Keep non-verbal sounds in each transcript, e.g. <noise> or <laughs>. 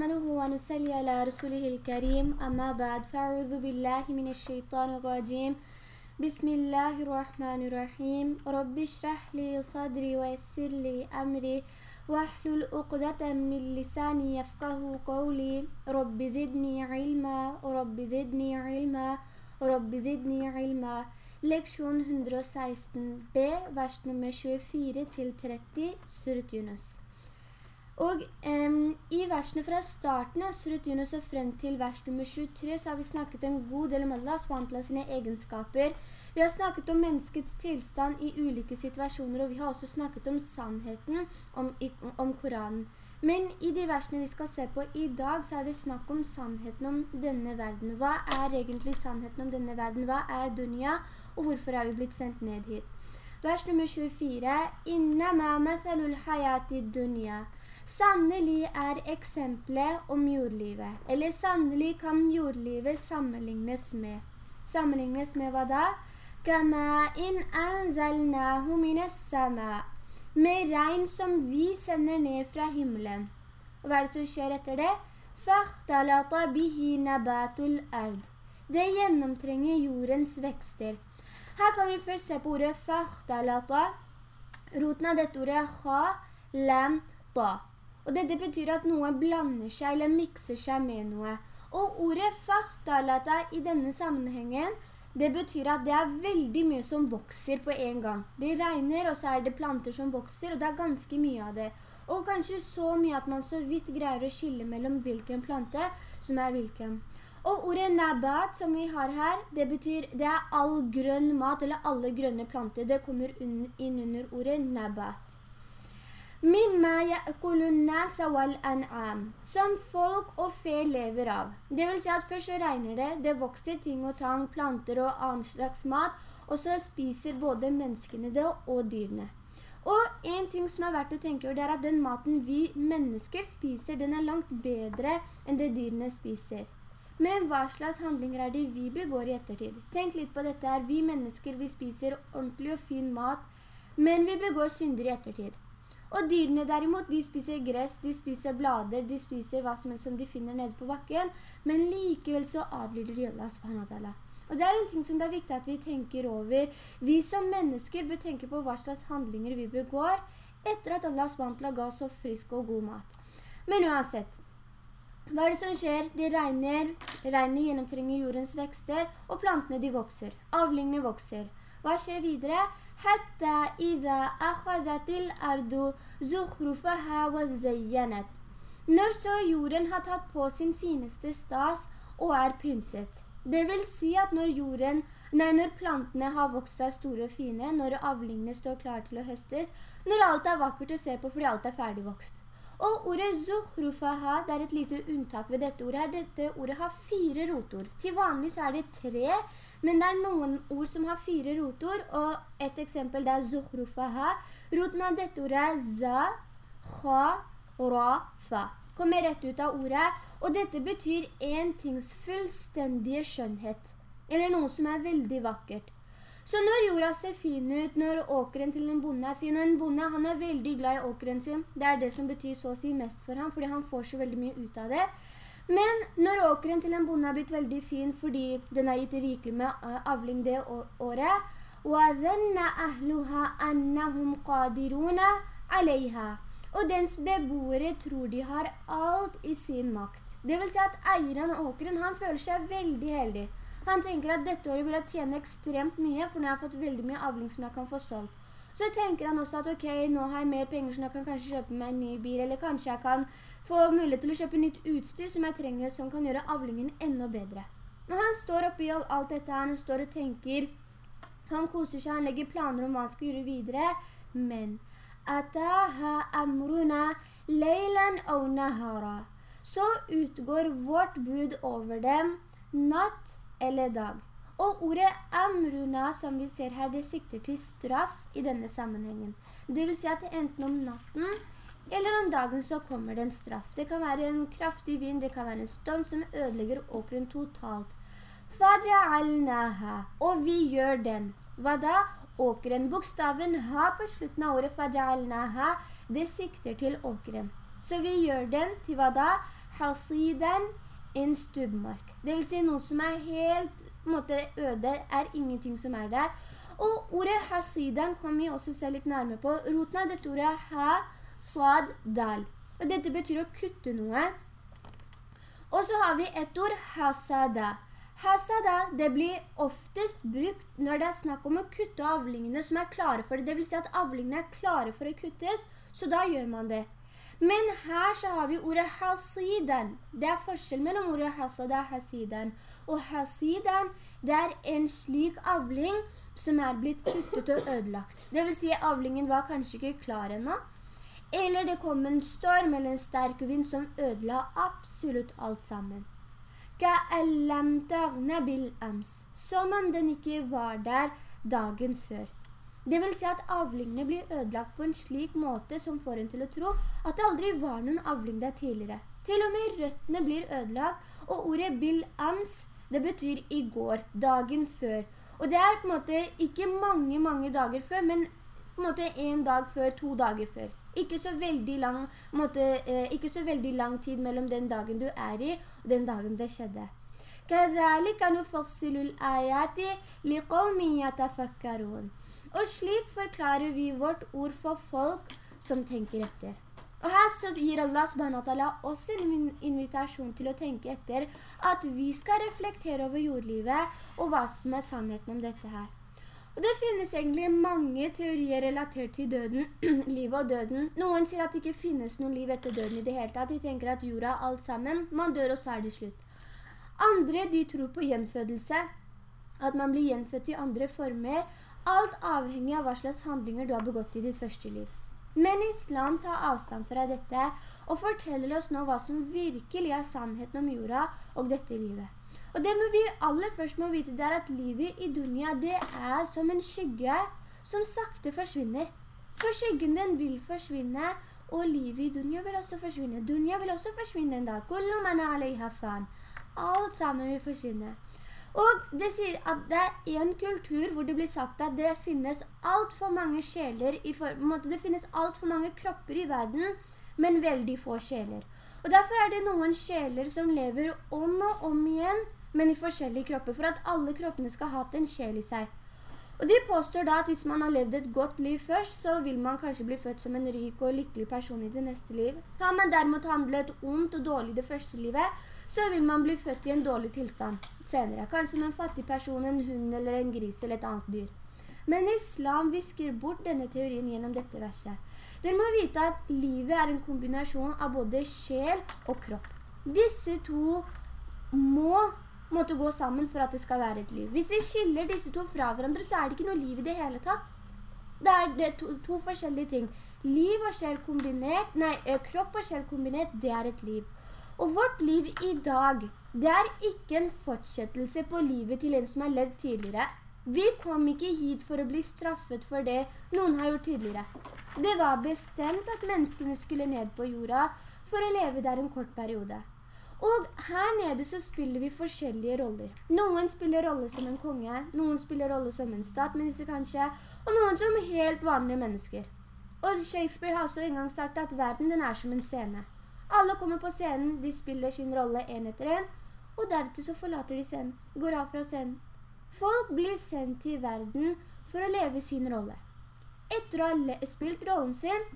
نحمده ونصلي على رسوله الكريم أما بعد فأعوذ بالله من الشيطان الرجيم. بسم الله الرحمن الرحيم. رب اشرح لي صدري ويسر لي أمري. واحلل عقدة من لساني يفقه قولي. رب زدني علما. رب زدني علما. رب زدني علما. Leksjon 116b, vers nummer 24 til 30, Surat Yunus. Og um, i versene fra starten av Surat Yunus og frem til vers nummer 23 så har vi snakket en god del om Allah SWT sine egenskaper. Vi har snakket om menneskets tilstand i ulike situasjoner, og vi har også snakket om sannheten om, om Koranen. Men i de versene vi skal se på i dag, så er det snakk om sannheten om denne verden. Hva er egentlig sannheten om denne verden? Hva er dunya, og hvorfor er vi blitt sendt ned hit? Vers nummer 24. «Innama mathalul hayati dunya». Sannelig er eksempelet om jordlivet, eller sannelig kan jordlivet sammenlignes med. Sammenlignes med hva da? in anzalnahu sama. Med regn som vi sender ned fra himmelen. Og hva er det som skjer etter det? Fahtalata bihi nabatul ard. Det gjennomtrenger jordens vekster. Her kan vi først se på ordet fahtalata. Roten av dette ordet er ha, lam, ta. Og dette betyr at noe blander seg eller mikser seg med noe. Og ordet fahtalata i denne sammenhengen, det betyr at det er veldig mye som vokser på en gang. Det regner, og så er det planter som vokser, og det er ganske mye av det. Og kanskje så mye at man så vidt greier å skille mellom hvilken plante som er hvilken. Og ordet nabat som vi har her, det betyr, det er all grønn mat, eller alle grønne planter. Det kommer inn under ordet nabat. Mimma nasa wal-an'am Som folk og fe lever av. Det vil si at først så regner det, det vokser ting og tang, planter og annen slags mat, og så spiser både menneskene det og dyrene. Og en ting som er verdt å tenke over, det er at den maten vi mennesker spiser, den er langt bedre enn det dyrene spiser. Men hva slags handlinger er det vi begår i ettertid? Tenk litt på dette her. Vi mennesker, vi spiser ordentlig og fin mat, men vi begår synder i ettertid. Og dyrene derimot, de spiser gress, de spiser blader, de spiser hva som helst som de finner nede på bakken, men likevel så adlyder de Allah subhanahu Og det er en ting som det er viktig at vi tenker over. Vi som mennesker bør tenke på hva slags handlinger vi begår etter at Allah subhanahu ga oss så frisk og god mat. Men uansett, hva er det som skjer? Det regner, regnet gjennomtrenger jordens vekster, og plantene de vokser. Avlingene vokser. Hva skjer videre? حتى إذا أخذت الأرض زخرفها وزينت Når så jorden har tatt på sin fineste stas og er pyntet. Det vil si at når, jorden, nei, når plantene har vokst seg store og fine, når avlingene står klar til å høstes, når alt er vakkert å se på fordi alt er ferdigvokst. Og ordet zuhrufaha, det er et lite unntak ved dette ordet her. Dette ordet har fire rotord. Til vanlig så er det tre, men det er noen ord som har fire rotord, og et eksempel det er zuhrufaha. Roten av dette ordet er za, kha, ra, fa. Kommer rett ut av ordet, og dette betyr en tings fullstendige skjønnhet. Eller noe som er veldig vakkert. Så når jorda ser fin ut, når åkeren til en bonde er fin, og en bonde han er veldig glad i åkeren sin, det er det som betyr så å si mest for ham, fordi han får så veldig mye ut av det. Men når åkeren til en bonde er blitt veldig fin, fordi den har gitt rikelig med eh, avling det året, وَذَنَّ أَهْلُهَا أَنَّهُمْ قَادِرُونَ عَلَيْهَا Og dens beboere tror de har alt i sin makt. Det vil si at eieren av åkeren, han føler seg veldig heldig. Han tenker at dette året vil jeg tjene ekstremt mye, for nå har jeg fått veldig mye avling som jeg kan få solgt. Så tenker han også at ok, nå har jeg mer penger, så jeg kan kanskje kjøpe meg en ny bil, eller kanskje jeg kan få mulighet til å kjøpe nytt utstyr som jeg trenger, som kan gjøre avlingen enda bedre. Når han står oppi alt dette her, han står og tenker, han koser seg, han legger planer om hva han skal gjøre videre, men «Ataha amruna leilan og nahara» så utgår vårt bud over dem natt eller dag. Og ordet amruna som vi ser her, det sikter til straff i denne sammenhengen. Det vil si at enten om natten eller om dagen så kommer det en straff. Det kan være en kraftig vind, det kan være en storm som ødelegger åkeren totalt. Faja'alnaha, og vi gjør den. Hva da? Åkeren, bokstaven ha på slutten av ordet faja'alnaha, det sikter til åkeren. Så vi gjør den til hva da? hasiden en stubmark. Det vil si noe som er helt måte, øde, er ingenting som er der. Og ordet hasidan kan vi også se litt nærmere på. Roten av dette ordet er ha, sad, dal. Og dette betyr å kutte noe. Og så har vi et ord hasada. Hasada, det blir oftest brukt når det er snakk om å kutte avlingene som er klare for det. Det vil si at avlingene er klare for å kuttes, så da gjør man det. Men her så har vi ordet hasiden. Det er forskjell mellom ordet hasada og hasiden. Og hasiden, det er en slik avling som er blitt kuttet og ødelagt. Det vil si avlingen var kanskje ikke klar ennå. Eller det kom en storm eller en sterk vind som ødela absolutt alt sammen. Som om den ikke var der dagen før. Det vil si at avlingene blir ødelagt på en slik måte som får en til å tro at det aldri var noen avling der tidligere. Til og med røttene blir ødelagt, og ordet bil ams, det betyr i går, dagen før. Og det er på en måte ikke mange, mange dager før, men på en måte en dag før, to dager før. Ikke så, lang, måte, eh, ikke så veldig lang tid mellom den dagen du er i, og den dagen det skjedde. كذلك نفصل الآيات لقوم يتفكرون Og slik forklarer vi vårt ord for folk som tenker etter. Og her så gir Allah subhanahu oss en invitasjon til å tenke etter at vi skal reflektere over jordlivet og hva som er sannheten om dette her. Og det finnes egentlig mange teorier relatert til døden, <clears throat> livet og døden. Noen sier at det ikke finnes noen liv etter døden i det hele tatt. De tenker at jorda er alt sammen. Man dør og så er det slutt. Andre de tror på gjenfødelse, at man blir gjenfødt i andre former, alt avhengig av hva slags handlinger du har begått i ditt første liv. Men islam tar avstand fra dette og forteller oss nå hva som virkelig er sannheten om jorda og dette livet. Og det vi aller først må vite, det er at livet i dunya, det er som en skygge som sakte forsvinner. For skyggen den vil forsvinne, og livet i dunya vil også forsvinne. Dunya vil også forsvinne en dag. Kullu man alaiha fan. Alt sammen vil forsvinne. Og det sier at det er en kultur hvor det blir sagt at det finnes alt for mange sjeler, i for, det finnes alt for mange kropper i verden, men veldig få sjeler. Og derfor er det noen sjeler som lever om og om igjen, men i forskjellige kropper, for at alle kroppene skal ha en sjel i seg. Og de påstår da at hvis man har levd et godt liv først, så vil man kanskje bli født som en rik og lykkelig person i det neste liv. Har man derimot handlet ondt og dårlig det første livet, så vil man bli født i en dårlig tilstand senere. Kanskje som en fattig person, en hund eller en gris eller et annet dyr. Men islam visker bort denne teorien gjennom dette verset. Dere må vite at livet er en kombinasjon av både sjel og kropp. Disse to må måtte gå sammen for at det skal være et liv. Hvis vi skiller disse to fra hverandre, så er det ikke noe liv i det hele tatt. Det er, det to, to, forskjellige ting. Liv og sjel kombinert, nei, eh, kropp og sjel kombinert, det er et liv. Og vårt liv i dag, det er ikke en fortsettelse på livet til en som har levd tidligere. Vi kom ikke hit for å bli straffet for det noen har gjort tidligere. Det var bestemt at menneskene skulle ned på jorda for å leve der en kort periode. Og her nede så spiller vi forskjellige roller. Noen spiller rolle som en konge, noen spiller rolle som en statminister kanskje, og noen som helt vanlige mennesker. Og Shakespeare har også en gang sagt at verden den er som en scene. Alle kommer på scenen, de spiller sin rolle en etter en, og deretter så forlater de scenen, går av fra scenen. Folk blir sendt til verden for å leve sin rolle. Etter å ha spilt rollen sin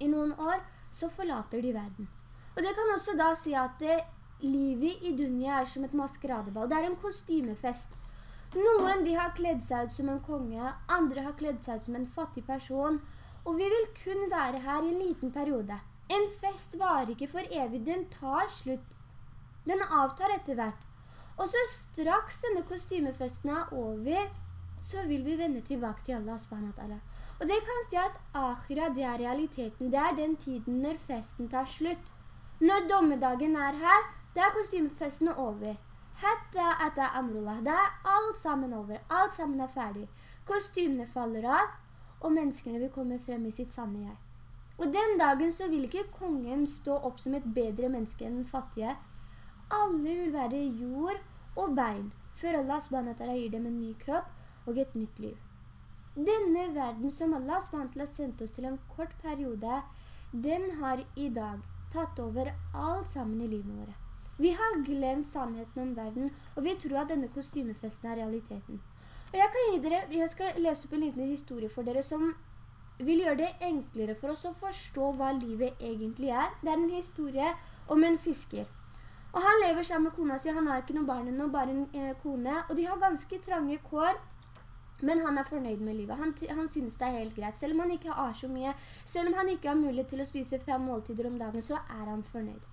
i noen år, så forlater de verden. Og det kan også da si at det, livet i Dunja er som et maskeradeball. Det er en kostymefest. Noen de har kledd seg ut som en konge, andre har kledd seg ut som en fattig person, og vi vil kun være her i en liten periode. En fest varer ikke for evig, den tar slutt. Den avtar etter hvert. Og så straks denne kostymefesten er over, så vil vi vende tilbake til Allah subhanahu Og det kan si at akhira, det er realiteten. Det er den tiden når festen tar slutt. Når dommedagen er her, da er kostymefesten over. Hatta etta amrullah. Da er alt sammen over. Alt sammen er ferdig. Kostymene faller av, og menneskene vil komme frem i sitt sanne jeg. Og den dagen så vil ikke kongen stå opp som et bedre menneske enn den fattige. Alle vil være jord og bein, før Allah SWT gir dem en ny kropp og et nytt liv. Denne verden som Allah SWT sendte oss til en kort periode, den har i dag tatt over alt sammen i livet våre. Vi har glemt sannheten om verden, og vi tror at denne kostymefesten er realiteten. Og jeg kan gi dere, jeg skal lese opp en liten historie for dere som vil gjøre det enklere for oss å forstå hva livet egentlig er. Det er en historie om en fisker. Og han lever sammen med kona si, han har ikke noen barn ennå, bare en eh, kone, og de har ganske trange kår, men han er fornøyd med livet. Han, han synes det er helt greit. Selv om han ikke har så mye, selv om han ikke har mulighet til å spise fem måltider om dagen, så er han fornøyd.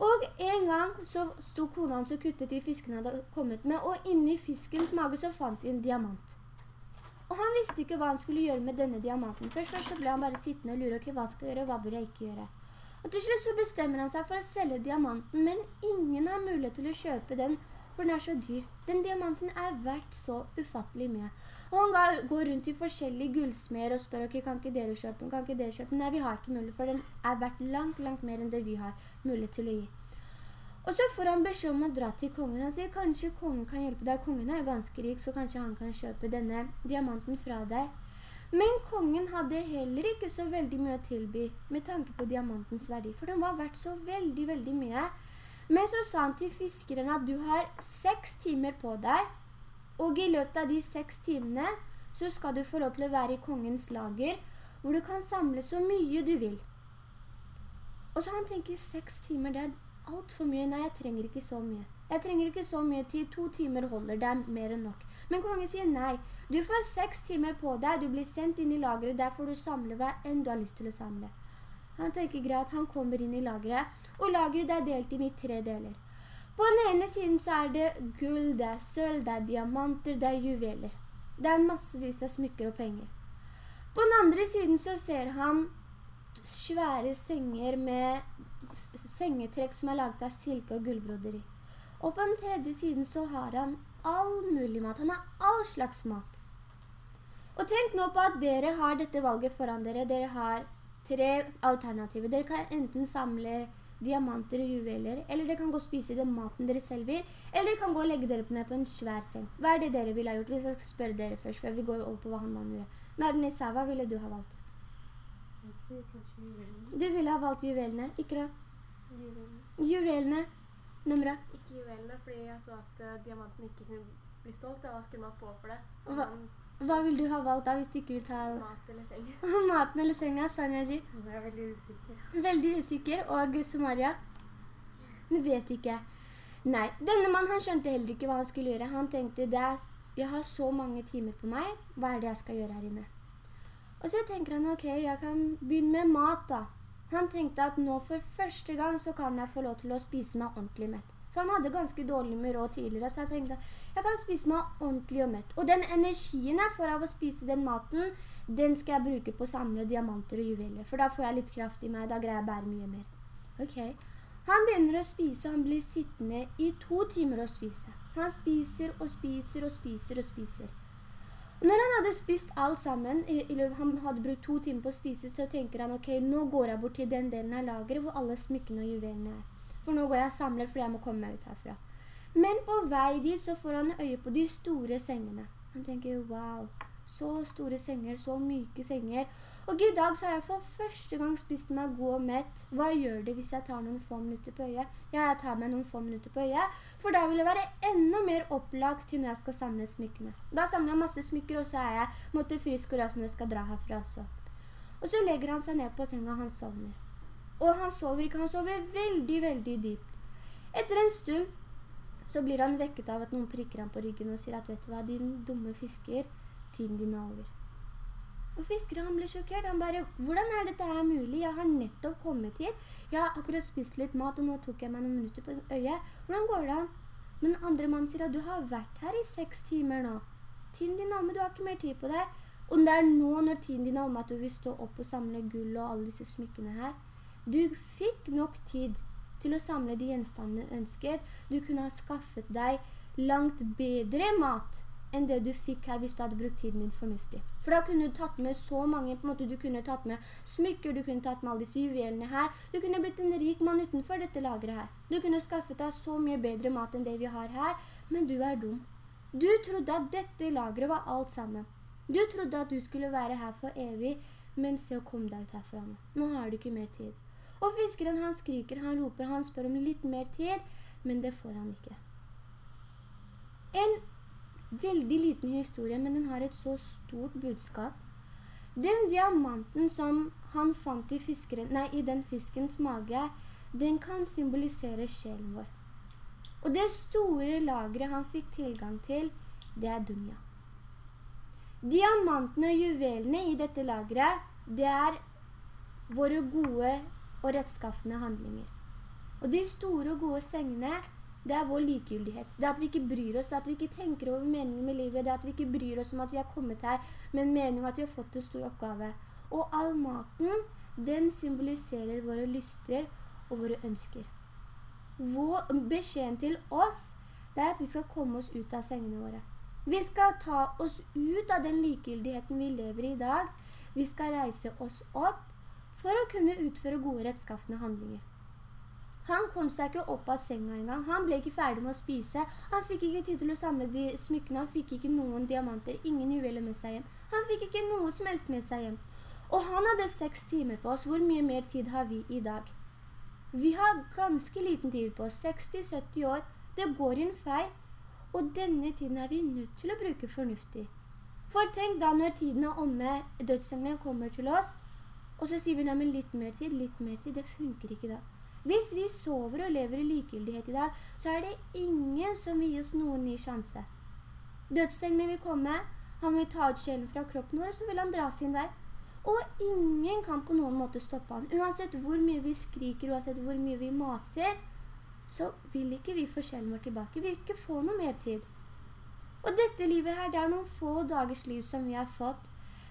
Og en gang så sto kona hans og kuttet de fiskene hadde kommet med, og inni fiskens mage så fant de en diamant. Og han visste ikke hva han skulle gjøre med denne diamanten. Først så ble han bare sittende og lure, ok, hva skal jeg gjøre, hva bør jeg ikke gjøre? Og til slutt så bestemmer han seg for å selge diamanten, men ingen har mulighet til å kjøpe den, for den er så dyr. Den diamanten er verdt så ufattelig mye. Og han går rundt i forskjellige gullsmer og spør, ok, kan ikke dere kjøpe den? Kan ikke dere kjøpe den? Nei, vi har ikke mulighet, for den er verdt langt, langt mer enn det vi har mulighet til å gi. Og så får han beskjed om å dra til kongen. Han sier, kanskje kongen kan hjelpe deg. Kongen er ganske rik, så kanskje han kan kjøpe denne diamanten fra deg. Men kongen hadde heller ikke så veldig mye å tilby med tanke på diamantens verdi. For den var verdt så veldig, veldig mye. Men så sa han til fiskeren at du har seks timer på deg, og i løpet av de seks timene så skal du få lov til å være i kongens lager, hvor du kan samle så mye du vil. Og så han tenker seks timer, det er alt for mye. Nei, jeg trenger ikke så mye. Jeg trenger ikke så mye tid. To timer holder, det er mer enn nok. Men kongen sier nei. Du får seks timer på deg. Du blir sendt inn i lagret. Der får du samle hva enn du har lyst til å samle. Han tenker greit, han kommer inn i lagret. Og lagret er delt inn i tre deler. På den ene siden så er det gull, det er sølv, det er diamanter, det er juveler. Det er massevis av smykker og penger. På den andre siden så ser han svære senger med sengetrekk som er laget av silke og gullbroderi. Og på den tredje siden så har han all mulig mat. Han har all slags mat. Og tenk nå på at dere har dette valget foran dere. Dere har tre alternativer. Dere kan enten samle diamanter og juveler, eller dere kan gå og spise den maten dere selv vil, eller dere kan gå og legge dere ned på en svær seng. Hva er det dere ville ha gjort? Hvis jeg skal spørre dere først, før vi går over på hva han mann gjør. Merdnisa, hva ville du ha valgt? Du ville ha valgt juvelene, ikke da? Juvelene. Juvelene. Numra? Ikke juvelene, fordi jeg så at uh, diamanten ikke kunne bli stolt. Hva skulle man få for det? Hva, hva vil du ha valgt da, hvis du ikke vil ta... Mat eller seng. <laughs> Maten eller senga, Sanyaji? Jeg er veldig usikker. Veldig usikker. Og Sumaria? Du vet ikke. Nei, denne mannen han skjønte heller ikke hva han skulle gjøre. Han tenkte, er, jeg har så mange timer på meg, hva er det jeg skal gjøre her inne? Og så tenker han, ok, jeg kan begynne med mat da. Han tenkte at nå for første gang så kan jeg få lov til å spise meg ordentlig mett. For han hadde ganske dårlig med råd tidligere, så jeg tenkte jeg kan spise meg ordentlig og mett. Og den energien jeg får av å spise den maten, den skal jeg bruke på å samle diamanter og juveler. For da får jeg litt kraft i meg, da greier jeg bære mye mer. Ok. Han begynner å spise, og han blir sittende i to timer å spise. Han spiser og spiser og spiser og spiser. Når han hadde spist alt sammen, eller han hadde brukt to timer på å spise, så tenker han, ok, nå går jeg bort til den delen av lageret hvor alle smykkene og juvelene er. For nå går jeg og samler, for jeg må komme meg ut herfra. Men på vei dit så får han øye på de store sengene. Han tenker, wow, så store senger, så myke senger. Og i dag så har jeg for første gang spist meg god og mett. Hva gjør det hvis jeg tar noen få minutter på øyet? Ja, jeg tar meg noen få minutter på øyet, for da vil jeg være enda mer opplagt til når jeg skal samle smykkene. Da samler jeg masse smykker, og så er jeg måtte frisk og rask når jeg skal dra herfra også. Og så legger han seg ned på senga, og han sovner. Og han sover ikke, han sover veldig, veldig dypt. Etter en stund så blir han vekket av at noen prikker han på ryggen og sier at, vet du hva, din dumme fisker, tiden din er over. Og fiskeren han ble sjokkert. Han bare, hvordan er dette her mulig? Jeg har nettopp kommet hit. Jeg har akkurat spist litt mat, og nå tok jeg meg noen minutter på øyet. Hvordan går det an? Men andre mann sier at du har vært her i seks timer nå. Tiden din er omme, du har ikke mer tid på deg. Og det er nå når tiden din er omme at du vil stå opp og samle gull og alle disse smykkene her. Du fikk nok tid til å samle de gjenstandene du ønsket. Du kunne ha skaffet deg langt bedre mat enn det du fikk her hvis du hadde brukt tiden din fornuftig. For da kunne du tatt med så mange, på en måte du kunne tatt med smykker, du kunne tatt med alle disse juvelene her, du kunne blitt en rik mann utenfor dette lagret her. Du kunne skaffet deg så mye bedre mat enn det vi har her, men du er dum. Du trodde at dette lagret var alt sammen. Du trodde at du skulle være her for evig, men se å komme deg ut herfra nå. Nå har du ikke mer tid. Og fiskeren han skriker, han roper, han spør om litt mer tid, men det får han ikke. En veldig liten historie, men den har et så stort budskap. Den diamanten som han fant i, fiskeren, nei, i den fiskens mage, den kan symbolisere sjelen vår. Og det store lagret han fikk tilgang til, det er dunja. Diamantene og juvelene i dette lagret, det er våre gode og rettskaffende handlinger. Og de store og gode sengene, det er vår likegyldighet. Det at vi ikke bryr oss, det at vi ikke tenker over meningen med livet, det at vi ikke bryr oss om at vi har kommet her med en mening at vi har fått en stor oppgave. Og all maten, den symboliserer våre lyster og våre ønsker. Vår beskjeden til oss, det er at vi skal komme oss ut av sengene våre. Vi skal ta oss ut av den likegyldigheten vi lever i i dag. Vi skal reise oss opp for å kunne utføre gode rettskaffende handlinger. Han kom seg ikke opp av senga engang. Han ble ikke ferdig med å spise. Han fikk ikke tid til å samle de smykkene. Han fikk ikke noen diamanter, ingen juveler med seg hjem. Han fikk ikke noe som helst med seg hjem. Og han hadde seks timer på oss. Hvor mye mer tid har vi i dag? Vi har ganske liten tid på oss. 60-70 år. Det går i en fei. Og denne tiden er vi nødt til å bruke fornuftig. For tenk da når tiden er omme, dødsengelen kommer til oss, og så sier vi, men litt mer tid, litt mer tid, det funker ikke da. Hvis vi sover og lever i likegyldighet i dag, så er det ingen som vil gi oss noen ny sjanse. Dødsengelen vil komme, han vil ta ut sjelen fra kroppen vår, så vil han dra sin vei. Og ingen kan på noen måte stoppe han. Uansett hvor mye vi skriker, uansett hvor mye vi maser, så vil ikke vi få sjelen vår tilbake. Vi vil ikke få noe mer tid. Og dette livet her, det er noen få dagers liv som vi har fått.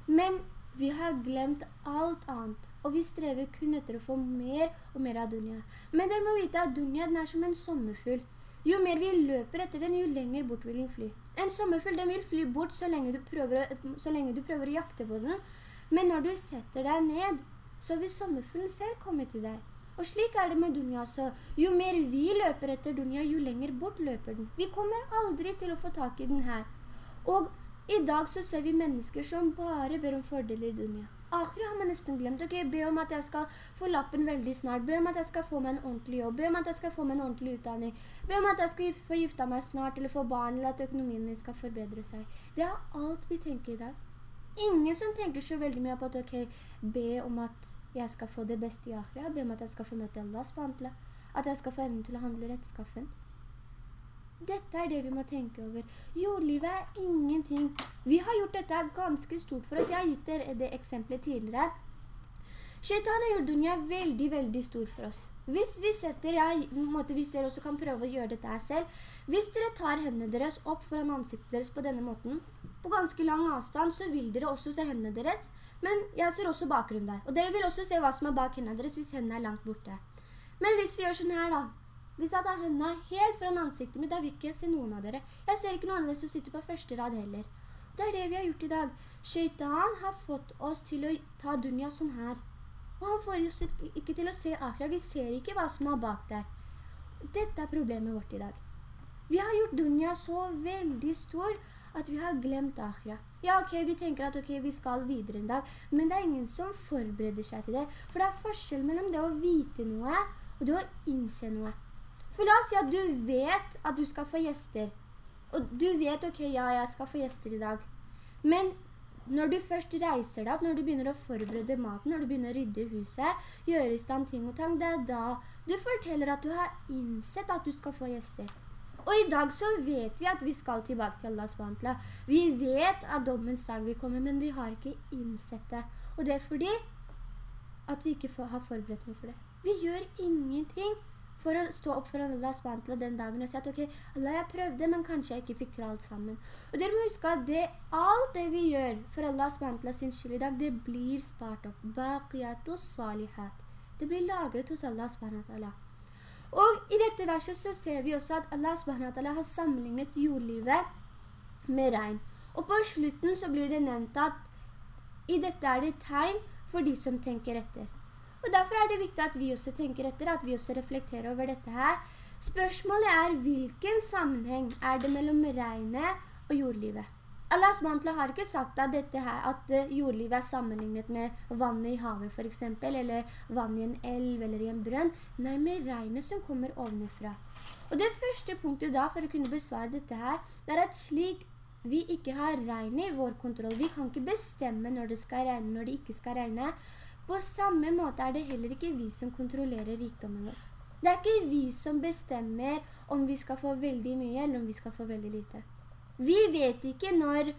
Men vi har glemt alt annet, og vi strever kun etter å få mer og mer av dunya. Men dere må vite at dunya er som en sommerfugl. Jo mer vi løper etter den, jo lenger bort vil den fly. En sommerfugl vil fly bort så lenge, prøver, så lenge du prøver å jakte på den. Men når du setter deg ned, så vil sommerfuglen selv komme til deg. Og slik er det med dunya også. Jo mer vi løper etter dunya, jo lenger bort løper den. Vi kommer aldri til å få tak i den her. Og i dag så ser vi mennesker som bare ber om fordeler i dunia. Akkurat har man nesten glemt. Ok, be om at jeg skal få lappen veldig snart. Be om at jeg skal få meg en ordentlig jobb. Be om at jeg skal få meg en ordentlig utdanning. Be om at jeg skal få gifta meg snart, eller få barn, eller at økonomien min skal forbedre seg. Det er alt vi tenker i dag. Ingen som tenker så veldig mye på at ok, be om at jeg skal få det beste i akhira. Be om at jeg skal få møte Allah. At jeg skal få evnen til å handle rettskaffen. Dette er det vi må tenke over. Jordlivet er ingenting. Vi har gjort dette ganske stort for oss. Jeg har gitt dere det eksempelet tidligere. Shaitan har gjort dunya veldig, veldig stor for oss. Hvis vi setter, jeg, måte, hvis dere også kan prøve å gjøre dette selv, hvis dere tar hendene deres opp foran ansiktet deres på denne måten, på ganske lang avstand, så vil dere også se hendene deres, men jeg ser også bakgrunnen der. Og dere vil også se hva som er bak hendene deres hvis hendene er langt borte. Men hvis vi gjør sånn her da, jeg tar hendene helt foran ansiktet mitt, da vil ikke jeg se noen av dere. Jeg ser ikke noen av dere som sitter på første rad heller. Det er det vi har gjort i dag. Shaitan har fått oss til å ta Dunja sånn her. Og han får oss ikke til å se akra. Vi ser ikke hva som er bak der. Dette er problemet vårt i dag. Vi har gjort Dunja så veldig stor at vi har glemt akra. Ja, ok, vi tenker at okay, vi skal videre en dag, men det er ingen som forbereder seg til det. For det er forskjell mellom det å vite noe og det å innse noe. For la oss si at du vet at du skal få gjester. Og du vet, ok, ja, jeg skal få gjester i dag. Men når du først reiser deg opp, når du begynner å forberede maten, når du begynner å rydde huset, gjøre i stand ting og tang, det er da du forteller at du har innsett at du skal få gjester. Og i dag så vet vi at vi skal tilbake til Allah SWT. Vi vet at dommens dag vil komme, men vi har ikke innsett det. Og det er fordi at vi ikke har forberedt noe for det. Vi gjør ingenting for å stå opp for Allah SWT den dagen og si at ok, Allah jeg prøvde, men kanskje jeg ikke fikk til alt sammen. Og dere må huske at det, alt det vi gjør for Allah SWT sin skyld i dag, det blir spart opp. Baqiyatus salihat. Det blir lagret hos Allah SWT. Og i dette verset så ser vi også at Allah SWT har sammenlignet jordlivet med regn. Og på slutten så blir det nevnt at i dette er det tegn for de som tenker etter. Og derfor er det viktig at vi også tenker etter, at vi også reflekterer over dette her. Spørsmålet er hvilken sammenheng er det mellom regnet og jordlivet? Allah SWT har ikke sagt at, her, at uh, jordlivet er sammenlignet med vannet i havet for eksempel, eller vann i en elv eller i en brønn. Nei, med regnet som kommer ovenifra. Og det første punktet da for å kunne besvare dette her, det er at slik vi ikke har regnet i vår kontroll, vi kan ikke bestemme når det skal regne, når det ikke skal regne. På samme måte er det heller ikke vi som kontrollerer rikdommen vår. Det er ikke vi som bestemmer om vi skal få veldig mye eller om vi skal få veldig lite. Vi vet ikke når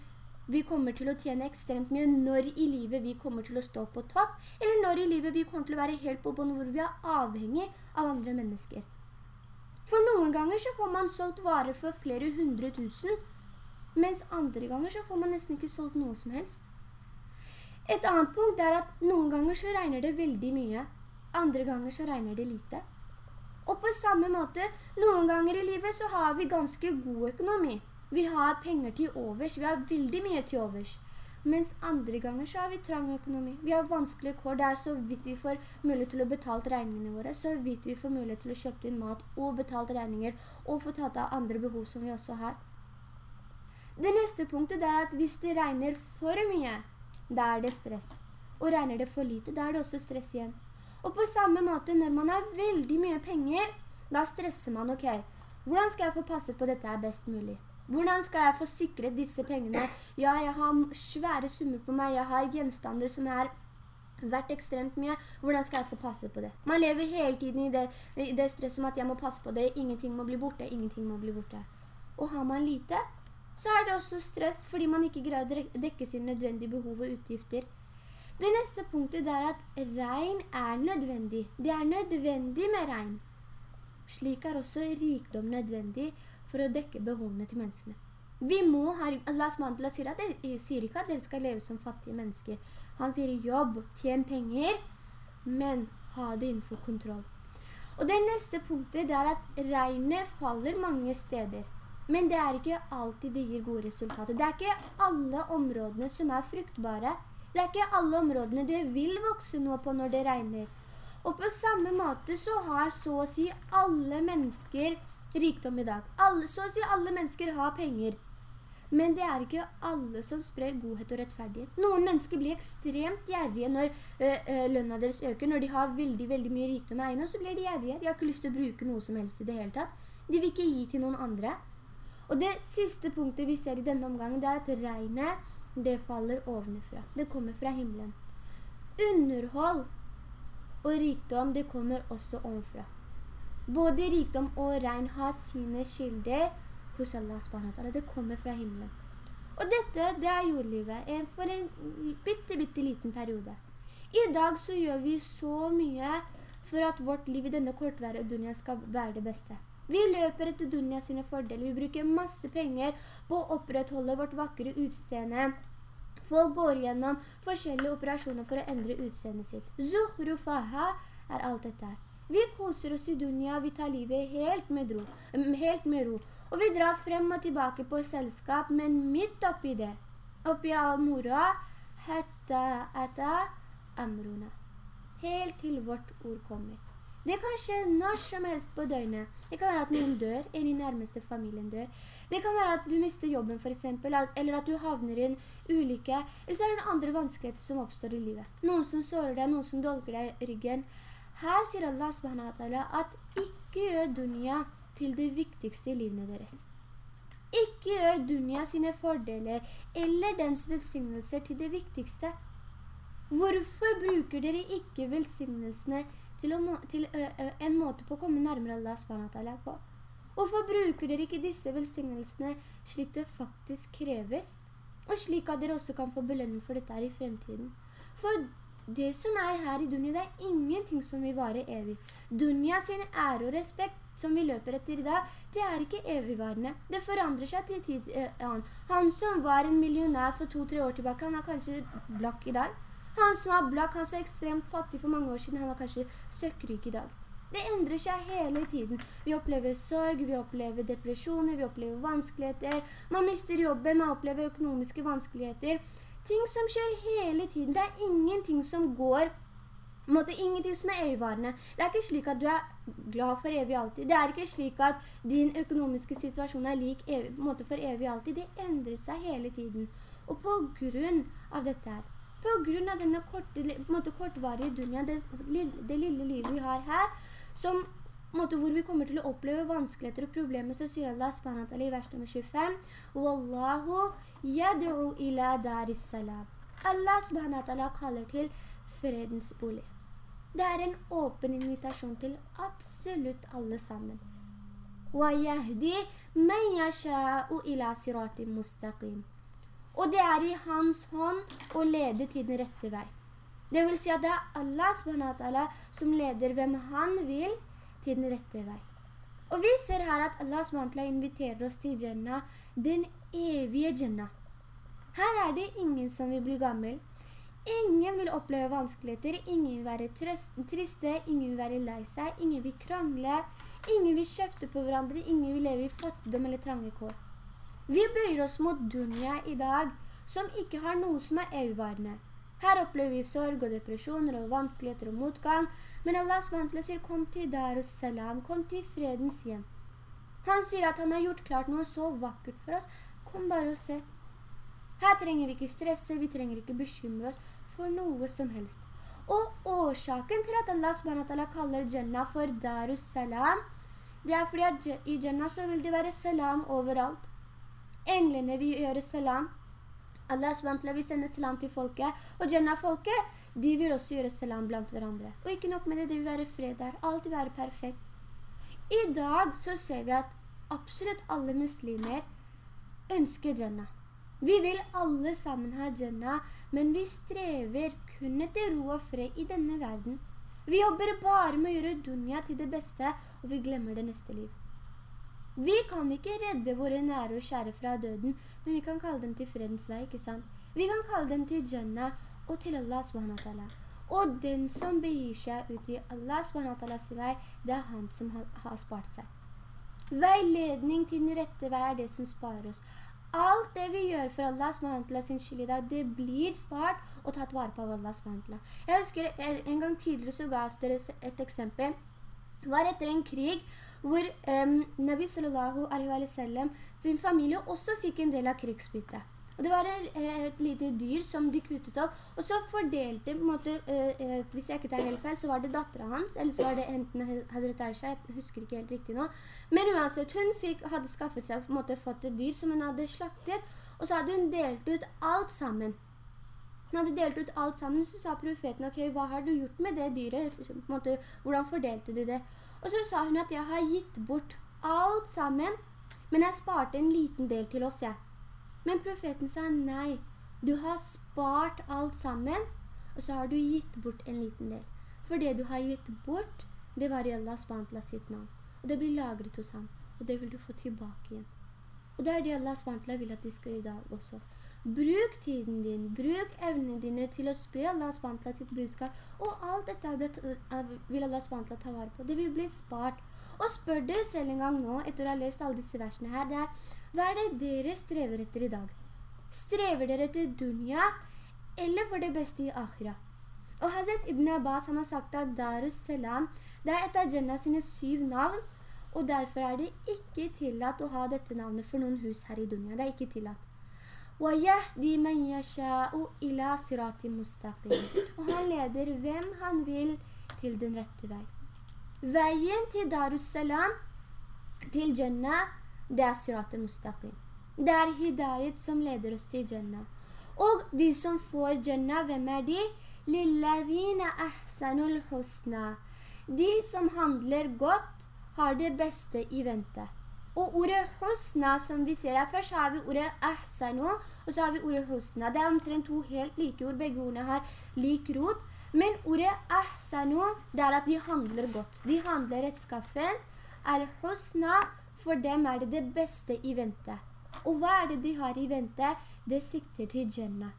vi kommer til å tjene ekstremt mye, når i livet vi kommer til å stå på topp, eller når i livet vi kommer til å være helt på bånd hvor vi er avhengig av andre mennesker. For noen ganger så får man solgt varer for flere hundre tusen, mens andre ganger så får man nesten ikke solgt noe som helst. Et annet punkt er at noen ganger så regner det veldig mye, andre ganger så regner det lite. Og på samme måte, noen ganger i livet så har vi ganske god økonomi. Vi har penger til overs, vi har veldig mye til overs. Mens andre ganger så har vi trang økonomi. Vi har vanskelige kår, det er så vidt vi får mulighet til å betale regningene våre, så vidt vi får mulighet til å kjøpe inn mat og betale regninger, og få tatt av andre behov som vi også har. Det neste punktet er at hvis det regner for mye, da er det stress. Og regner det for lite, da er det også stress igjen. Og på samme måte, når man har veldig mye penger, da stresser man, ok, hvordan skal jeg få passet på dette er best mulig? Hvordan skal jeg få sikret disse pengene? Ja, jeg har svære summer på meg, jeg har gjenstander som er verdt ekstremt mye. Hvordan skal jeg få passe på det? Man lever hele tiden i det, i det stress om at jeg må passe på det, ingenting må bli borte, ingenting må bli borte. Og har man lite, så er det også stress fordi man ikke greier å dekke sine nødvendige behov og utgifter. Det neste punktet er at regn er nødvendig. Det er nødvendig med regn. Slik er også rikdom nødvendig, for å dekke behovene til menneskene. Vi må ha, Allah SWT sier, at dere, sier ikke at dere skal leve som fattige mennesker. Han sier jobb, tjen penger, men ha det innenfor kontroll. Og det neste punktet er at regnet faller mange steder. Men det er ikke alltid det gir gode resultater. Det er ikke alle områdene som er fruktbare. Det er ikke alle områdene det vil vokse noe på når det regner. Og på samme måte så har så å si alle mennesker rikdom i dag. Alle, så å si alle mennesker har penger. Men det er ikke alle som sprer godhet og rettferdighet. Noen mennesker blir ekstremt gjerrige når ø, ø, lønna deres øker. Når de har veldig, veldig mye rikdom i eiendom, så blir de gjerrige. De har ikke lyst til å bruke noe som helst i det hele tatt. De vil ikke gi til noen andre. Og det siste punktet vi ser i denne omgangen, det er at regnet, det faller ovenifra. Det kommer fra himmelen. Underhold og rikdom, det kommer også ovenfra. Både rikdom og regn har sine kilder hos Allah SWT. Det kommer fra himmelen. Og dette, det er jordlivet for en bitte, bitte liten periode. I dag så gjør vi så mye for at vårt liv i denne kortværige dunia skal være det beste. Vi løper etter Dunia sine fordeler. Vi bruker masse penger på å opprettholde vårt vakre utseende. Folk går gjennom forskjellige operasjoner for å endre utseendet sitt. Zuhru faha er alt dette her. Vi koser oss i Dunia, vi tar livet helt med, ro, helt med ro. Og vi drar frem og tilbake på selskap, men midt oppi det, oppi all mora, hetta ata amruna. Helt til vårt ord kommer. Det kan skje når som helst på døgnet. Det kan være at noen dør, en i nærmeste familien dør. Det kan være at du mister jobben for eksempel, eller at du havner i en ulykke, eller så er det andre vanskeligheter som oppstår i livet. Noen som sårer deg, noen som dolker deg i ryggen. Her sier Allah subhanahu at ikke gjør dunya til det viktigste i livene deres. Ikke gjør dunya sine fordeler eller dens velsignelser til det viktigste. Hvorfor bruker dere ikke velsignelsene til, å, til ø, ø, en måte på å komme nærmere Allah SWT på? Hvorfor bruker dere ikke disse velsignelsene slik det faktisk kreves? Og slik at dere også kan få belønning for dette her i fremtiden. For det som er her i dunya, det er ingenting som vil vare evig. Dunya sin ære og respekt som vi løper etter i dag, det er ikke evigvarende. Det forandrer seg til tid eh, annen. Han som var en millionær for to-tre år tilbake, han er kanskje blakk i dag. Han som var blakk, han så ekstremt fattig for mange år siden, han er kanskje søkkryk i dag. Det endrer seg hele tiden. Vi opplever sorg, vi opplever depresjoner, vi opplever vanskeligheter. Man mister jobben, man opplever økonomiske vanskeligheter. Ting som skjer hele tiden. Det er ingenting som går måte, ingenting som er øyvarende. Det er ikke slik at du er glad for evig alltid. Det er ikke slik at din økonomiske situasjon er lik evig, måte, for evig alltid. Det endrer seg hele tiden. Og på grunn av dette her, på grunn av denne korte, måte, kortvarige dunya, det, det, lille livet vi har her, som, måte, hvor vi kommer til å oppleve vanskeligheter og problemer, så sier Allah SWT i vers nummer 25, «Wallahu yad'u ila daris salam». Allah SWT kaller til fredens bolig. Det er en åpen invitasjon til absolutt alle sammen. وَيَهْدِي مَنْ يَشَاءُ إِلَى صِرَاطٍ مُسْتَقِيمٍ Og det er i hans hånd å lede til den rette vei. Det vil si at det er Allah som leder hvem han vil til den rette vei. Og vi ser her at Allah SWT inviterer oss til Jannah, den evige Jannah. Her er det ingen som vil bli gammel, Ingen vil oppleve vanskeligheter, ingen vil være triste, ingen vil være lei seg, ingen vil krangle, ingen vil kjøfte på hverandre, ingen vil leve i fattigdom eller trange kår. Vi bøyer oss mot Dunja i dag, som ikke har noe som er evigvarende. Her opplever vi sorg og depresjoner og vanskeligheter og motgang, men Allah SWT sier, kom til Darus Salam, kom til fredens hjem. Han sier at han har gjort klart noe så vakkert for oss, kom bare og se. Her trenger vi ikke stresse, vi trenger ikke bekymre oss for noe som helst. Og årsaken til at Allah SWT kaller Jannah for Darus Salam, det er fordi at i Jannah så vil det være salam overalt. Englene vil gjøre salam. Allah SWT vil sende salam til folket, og Jannah-folket, de vil også gjøre salam blant hverandre. Og ikke nok med det, det vil være fred der. Alt vil være perfekt. I dag så ser vi at absolutt alle muslimer ønsker Jannah. Vi vil alle sammen ha Jannah, men vi strever kun etter ro og fred i denne verden. Vi jobber bare med å gjøre dunya til det beste, og vi glemmer det neste liv. Vi kan ikke redde våre nære og kjære fra døden, men vi kan kalle dem til fredens vei, ikke sant? Vi kan kalle dem til Jannah og til Allah SWT. Og den som begir seg ut i Allah SWT vei, det er han som har spart seg. Veiledning til den rette vei er det som sparer oss. Alt det vi gjør for Allah SWT sin skyld i dag, det blir spart og tatt vare på av Allah SWT. Jeg husker en gang tidligere så ga jeg dere et eksempel. Var etter en krig hvor um, Nabi sallallahu alaihi wa sallam sin familie også fikk en del av krigsbyttet. Og det var et, et lite dyr som de kuttet opp, og så fordelte, måte, uh, hvis jeg ikke tar helt feil, så var det datteren hans, eller så var det enten Hazret Aisha, jeg husker ikke helt riktig nå. Men uansett, hun fikk, hadde skaffet seg, på en måte, fått et dyr som hun hadde slaktet, og så hadde hun delt ut alt sammen. Hun hadde delt ut alt sammen, så sa profeten, ok, hva har du gjort med det dyret? Hvordan fordelte du det? Og så sa hun at jeg har gitt bort alt sammen, men jeg sparte en liten del til oss, jeg. Men profeten sa nei, du har spart alt sammen, og så har du gitt bort en liten del. For det du har gitt bort, det var i Allahs vantla sitt navn. Og det blir lagret hos ham, og det vil du få tilbake igjen. Og det er det Allahs vantla vil at vi skal i dag også. Bruk tiden din, bruk evnene dine til å spre Allahs bantla sitt budskap, og alt dette vil Allahs vantla ta vare på. Det vil bli spart. Og spør dere selv en gang nå, etter å ha lest alle disse versene her, det er hva er det dere strever etter i dag? Strever dere etter dunya, eller for det beste i akhira? Og Hazret Ibn Abbas han har sagt at Darus Salam, det er et av Jannah sine syv navn, og derfor er det ikke tillatt å ha dette navnet for noen hus her i dunya. Det er ikke tillatt. وَيَهْدِي مَنْ يَشَاءُ إِلَى صِرَاتِ مُسْتَقِيمٍ Og han leder hvem han vil til den rette vei. Veien til Darus Salam, til Jannah, det er sirat mustaqim. Det er hidayet som leder oss til Jannah. Og de som får Jannah, hvem er de? Lilladina ahsanul husna. De som handler godt, har det beste i vente. Og ordet husna som vi ser her, først har vi ordet ahsanu, og så har vi ordet husna. Det er omtrent to helt like ord, begge ordene har lik rot. Men ordet ahsanu, det er at de handler godt. De handler rettskaffen. Al-husna for dem er det det beste i vente. Og hva er det de har i vente? Det sikter til Jannah.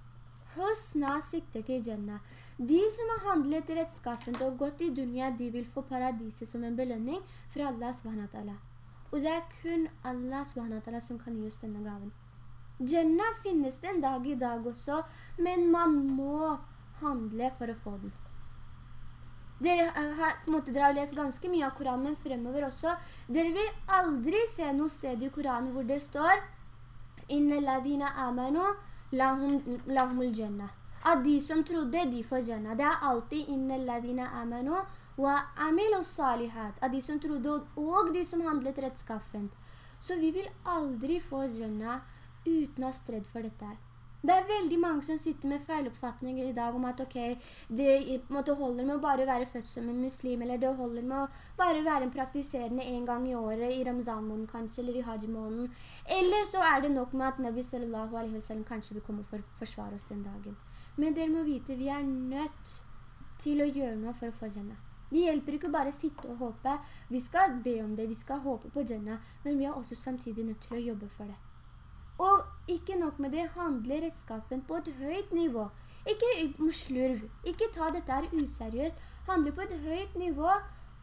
Husna sikter til Jannah. De som har handlet rettskaffent og gått i dunya, de vil få paradiset som en belønning fra Allah SWT. Og det er kun Allah SWT som kan gi oss denne gaven. Jannah finnes den dag i dag også, men man må handle for å få den. Dere, uh, har, på en måte, dere har lest ganske mye av Koranen, men fremover også. Dere vil aldri se noe sted i Koranen hvor det står «Inna ladina amanu lahum, lahumul jannah». At de som trodde, de får jannah. Det er alltid «Inna ladina amanu wa amilu salihat». At de som trodde, og de som handlet rettskaffent. Så vi vil aldri få jannah uten å ha stredd for dette. Det er veldig mange som sitter med feiloppfatninger i dag om at ok, det måte, holder med å bare være født som en muslim, eller det holder med å bare være en praktiserende en gang i året, i Ramzan-månen kanskje, eller i Hajj-månen. Eller så er det nok med at Nabi sallallahu alaihi wa sallam kanskje vil komme for å forsvare oss den dagen. Men dere må vite, vi er nødt til å gjøre noe for å få Jannah. Det hjelper ikke bare å sitte og håpe. Vi skal be om det, vi skal håpe på Jannah, men vi er også samtidig nødt til å jobbe for det. Og ikke nok med det, handler rettskaffen på et høyt nivå. Ikke slurv. Ikke ta dette her useriøst. Handle på et høyt nivå,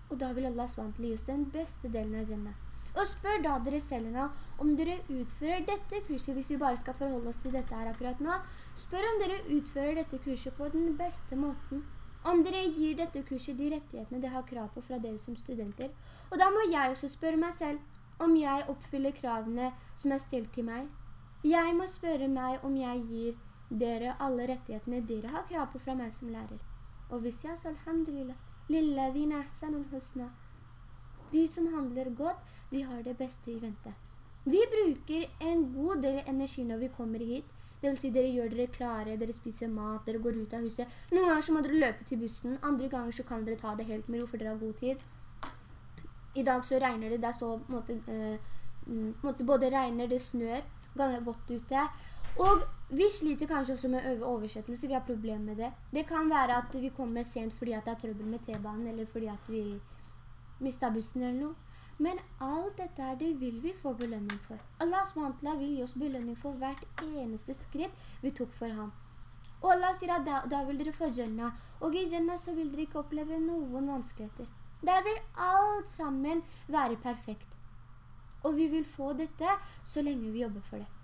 og da vil Allah SWT gi oss den beste delen av Jannah. Og spør da dere selv om dere utfører dette kurset, hvis vi bare skal forholde oss til dette her akkurat nå, spør om dere utfører dette kurset på den beste måten. Om dere gir dette kurset de rettighetene det har krav på fra dere som studenter. Og da må jeg også spørre meg selv, om jeg oppfyller kravene som er stilt til meg, jeg må spørre meg om jeg gir dere alle rettighetene dere har krav på fra meg som lærer. Og hvis jeg så alhamdulillah, lilladina ahsanul husna. De som handler godt, de har det beste i vente. Vi bruker en god del energi når vi kommer hit. Det vil si dere gjør dere klare, dere spiser mat, dere går ut av huset. Noen ganger så må dere løpe til bussen, andre ganger så kan dere ta det helt med ro, for dere har god tid. I dag så regner det, det er så måte, eh, måte både regner, det snør, ganger vått ute. Og vi sliter kanskje også med oversettelse, vi har problemer med det. Det kan være at vi kommer sent fordi at det er trøbbel med T-banen, eller fordi at vi mistet bussen eller noe. Men alt dette er det vil vi få belønning for. Allah SWT vil gi oss belønning for hvert eneste skritt vi tok for ham. Og Allah sier at da, da vil dere få Jannah, og i Jannah så vil dere ikke oppleve noen vanskeligheter. Der vil alt sammen være perfekt. Og vi vil få dette så lenge vi jobber for det.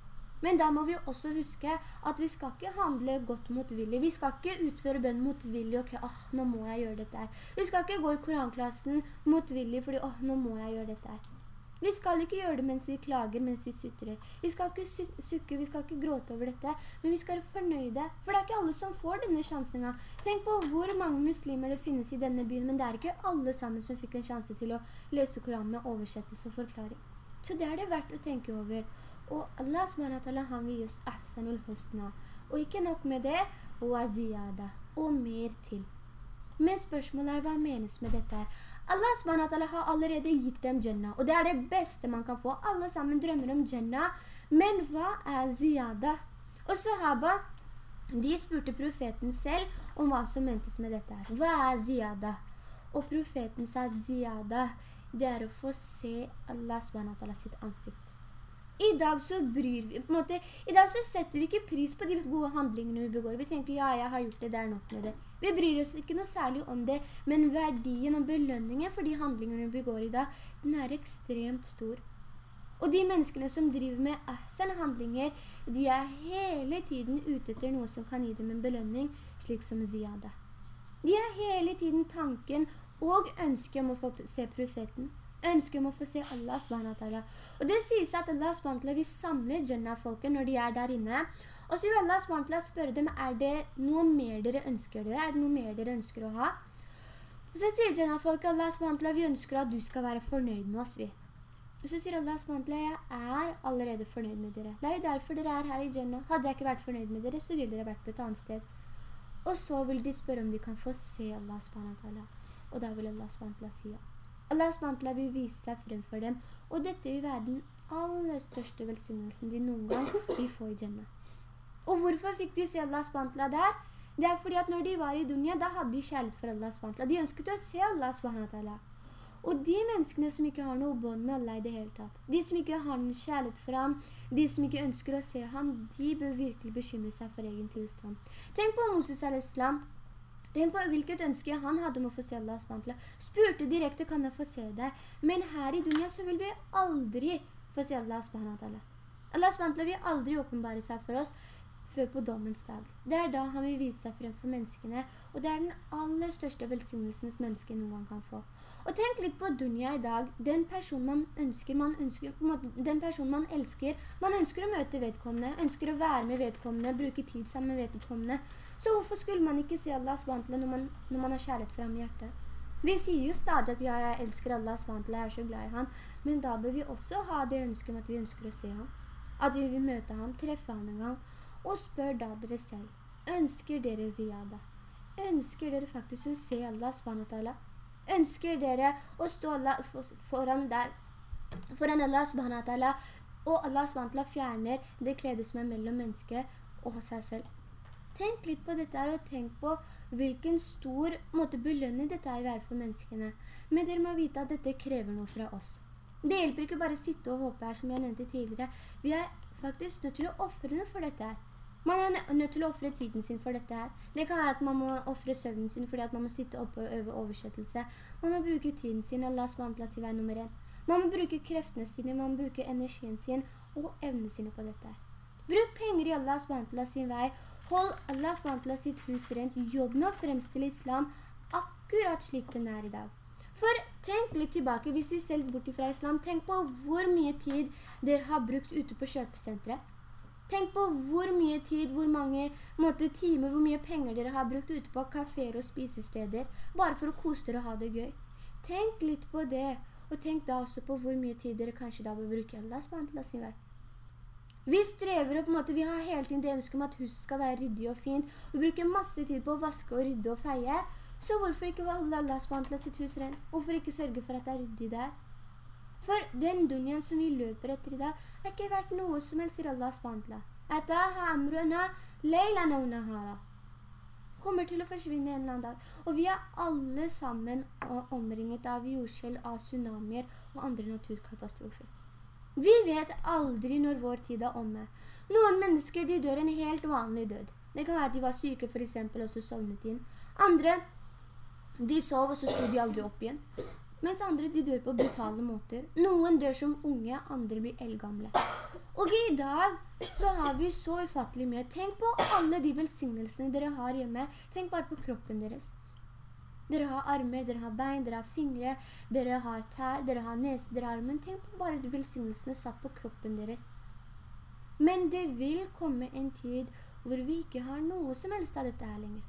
Men da må vi også huske at vi skal ikke handle godt motvillig. Vi skal ikke utføre bønn motvillig. Ok, åh, nå må jeg gjøre dette her. Vi skal ikke gå i koranklassen motvillig fordi, åh, nå må jeg gjøre dette her. Vi skal ikke gjøre det mens vi klager, mens vi sutrer. Vi skal ikke sukke, vi skal ikke gråte over dette, men vi skal være fornøyde. For det er ikke alle som får denne sjansen. Tenk på hvor mange muslimer det finnes i denne byen, men det er ikke alle sammen som fikk en sjanse til å lese Koranen med oversettelse og forklaring. Så det er det verdt å tenke over. Og Allah SWT han vil just ahsanul husna. Og ikke nok med det, ziyada, og mer til. Men spørsmålet er, hva menes med dette her? Allah SWT har allerede gitt dem Jannah, og det er det beste man kan få. Alle sammen drømmer om Jannah, men hva er ziyada? Og sahaba, de spurte profeten selv om hva som mentes med dette her. Hva er ziyada? Og profeten sa at ziyada, det er å få se Allah SWT sitt ansikt. I dag så bryr vi, på en måte, i dag så setter vi ikke pris på de gode handlingene vi begår. Vi tenker, ja, jeg har gjort det, det er nok med det. Vi bryr oss ikke noe særlig om det, men verdien og belønningen for de handlingene vi begår i dag, den er ekstremt stor. Og de menneskene som driver med ahsan handlinger, de er hele tiden ute etter noe som kan gi dem en belønning, slik som ziyada. De er hele tiden tanken og ønsket om å få se profeten. Ønsker om å få se Allah SWT. Og det sies at Allah SWT vil samle Jannah-folket når de er der inne. Og så vil Allah SWT spørre dem, er det noe mer dere ønsker dere? Er det noe mer dere ønsker å ha? Og så sier Jannah-folket, Allah SWT, vi ønsker at du skal være fornøyd med oss, vi. Og så sier Allah SWT, jeg er allerede fornøyd med dere. Det er jo derfor dere er her i Jannah. Hadde jeg ikke vært fornøyd med dere, så ville dere vært på et annet sted. Og så vil de spørre om de kan få se Allah SWT. Og da vil Allah SWT si ja. Allah SWT vil vise seg frem for dem, og dette vil være den aller største velsignelsen de noen gang vil få i Jannah. Og hvorfor fikk de se Allah SWT der? Det er fordi at når de var i dunya, da hadde de kjærlighet for Allah SWT. De ønsket å se Allah SWT. Og de menneskene som ikke har noe bånd med Allah i det hele tatt, de som ikke har noen kjærlighet for ham, de som ikke ønsker å se ham, de bør virkelig bekymre seg for egen tilstand. Tenk på Moses al-Islam, Tenk på hvilket ønske han hadde om å få se Allah SWT. Spurte direkte, kan jeg få se deg? Men her i dunia så vil vi aldri få se Allah SWT. Allah SWT vil aldri åpenbare seg for oss før på dommens dag. Det er da han vil vise seg frem for menneskene, og det er den aller største velsignelsen et menneske noen gang kan få. Og tenk litt på dunia i dag, den personen man ønsker, man ønsker, den personen man elsker, man ønsker å møte vedkommende, ønsker å være med vedkommende, bruke tid sammen med vedkommende. Så hvorfor skulle man ikke se Allah SWT når man, når man har kjærlighet i hjertet? Vi sier jo stadig at ja, jeg elsker Allah SWT, jeg er så glad i ham, men da bør vi også ha det ønsket om at vi ønsker å se ham. At vi vil møte ham, treffe ham en gang, og spør da dere selv, ønsker dere ziyada? Ønsker dere faktisk å se Allah SWT? Ønsker dere å stå Allah foran der, foran Allah SWT? og Allah SWT fjerner det kledet som er mellom mennesket og seg selv? Tenk litt på dette og tenk på hvilken stor måte belønning dette er være for menneskene. Men dere må vite at dette krever noe fra oss. Det hjelper ikke bare å sitte og håpe her, som jeg nevnte tidligere. Vi er faktisk nødt til å offre noe for dette her. Man er nødt til å offre tiden sin for dette her. Det kan være at man må offre søvnen sin fordi at man må sitte oppe og øve oversettelse. Man må bruke tiden sin, Allahs vantlas i vei nummer en. Man må bruke kreftene sine, man må bruke energien sin og evnene sine på dette her. Bruk penger i Allahs vantlas sin vei. Hold Allahs vantla sitt hus rent. Jobb med å fremstille islam akkurat slik den er i dag. For tenk litt tilbake, hvis vi selv bort fra islam, tenk på hvor mye tid dere har brukt ute på kjøpesentret. Tenk på hvor mye tid, hvor mange måte, timer, hvor mye penger dere har brukt ute på kaféer og spisesteder, bare for å kose dere og ha det gøy. Tenk litt på det, og tenk da også på hvor mye tid dere kanskje da bør bruke Allahs vantla sin vei. Vi strever og på en måte, vi har hele tiden det ønsket om at huset skal være ryddig og fint, og bruker masse tid på å vaske og rydde og feie, så hvorfor ikke holde Allahs behandla sitt hus rent? Hvorfor ikke sørge for at det er ryddig der? For den dunjan som vi løper etter i dag, er ikke vært noe som helst i Allahs vantla. Ataha amruna leilana unahara. Kommer til å forsvinne en eller annen dag. Og vi er alle sammen omringet av jordskjell, av tsunamier og andre naturkatastrofer. Vi vet aldri når vår tid er omme. Noen mennesker de dør en helt vanlig død. Det kan være at de var syke for eksempel, og så sovnet inn. Andre, de sov og så stod de aldri opp igjen mens andre de dør på brutale måter. Noen dør som unge, andre blir eldgamle. Og i dag så har vi så ufattelig mye. Tenk på alle de velsignelsene dere har hjemme. Tenk bare på kroppen deres. Dere har armer, dere har bein, dere har fingre, dere har tær, dere har nese, dere har armen. Tenk på bare vilsignelsene satt på kroppen deres. Men det vil komme en tid hvor vi ikke har noe som helst av dette her lenger.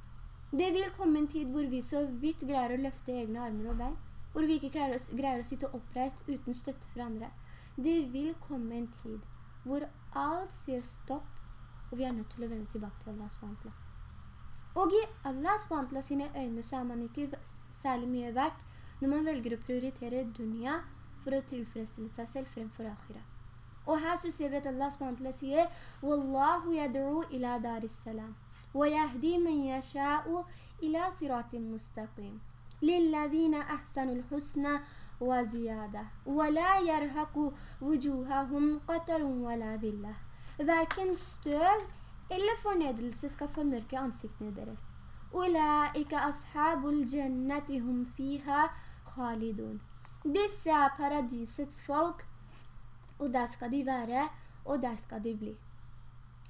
Det vil komme en tid hvor vi så vidt greier å løfte egne armer og bein hvor vi ikke greier å, greier å sitte oppreist uten støtte fra andre. Det vil komme en tid hvor alt sier stopp, og vi er nødt til å vende tilbake til Allahs vantla. Og i Allah SWT sine øyne så er man ikke særlig mye verdt når man velger å prioritere dunya for å tilfredsstille seg selv fremfor akhira. Og her så ser vi at Allah SWT sier «Wallahu yadru ila daris salam, wa yahdi man yasha'u ila siratim mustaqim, lilladhina ahsanul husna wa ziyada, wa la yarhaku vujuhahum qatarun wa la dhillah». Hverken støv eller fornedrelse skal formørke ansiktene deres. Ulaika ashabul jannati hum fiha khalidun. Disse er paradisets folk, og der skal de være, og der skal de bli.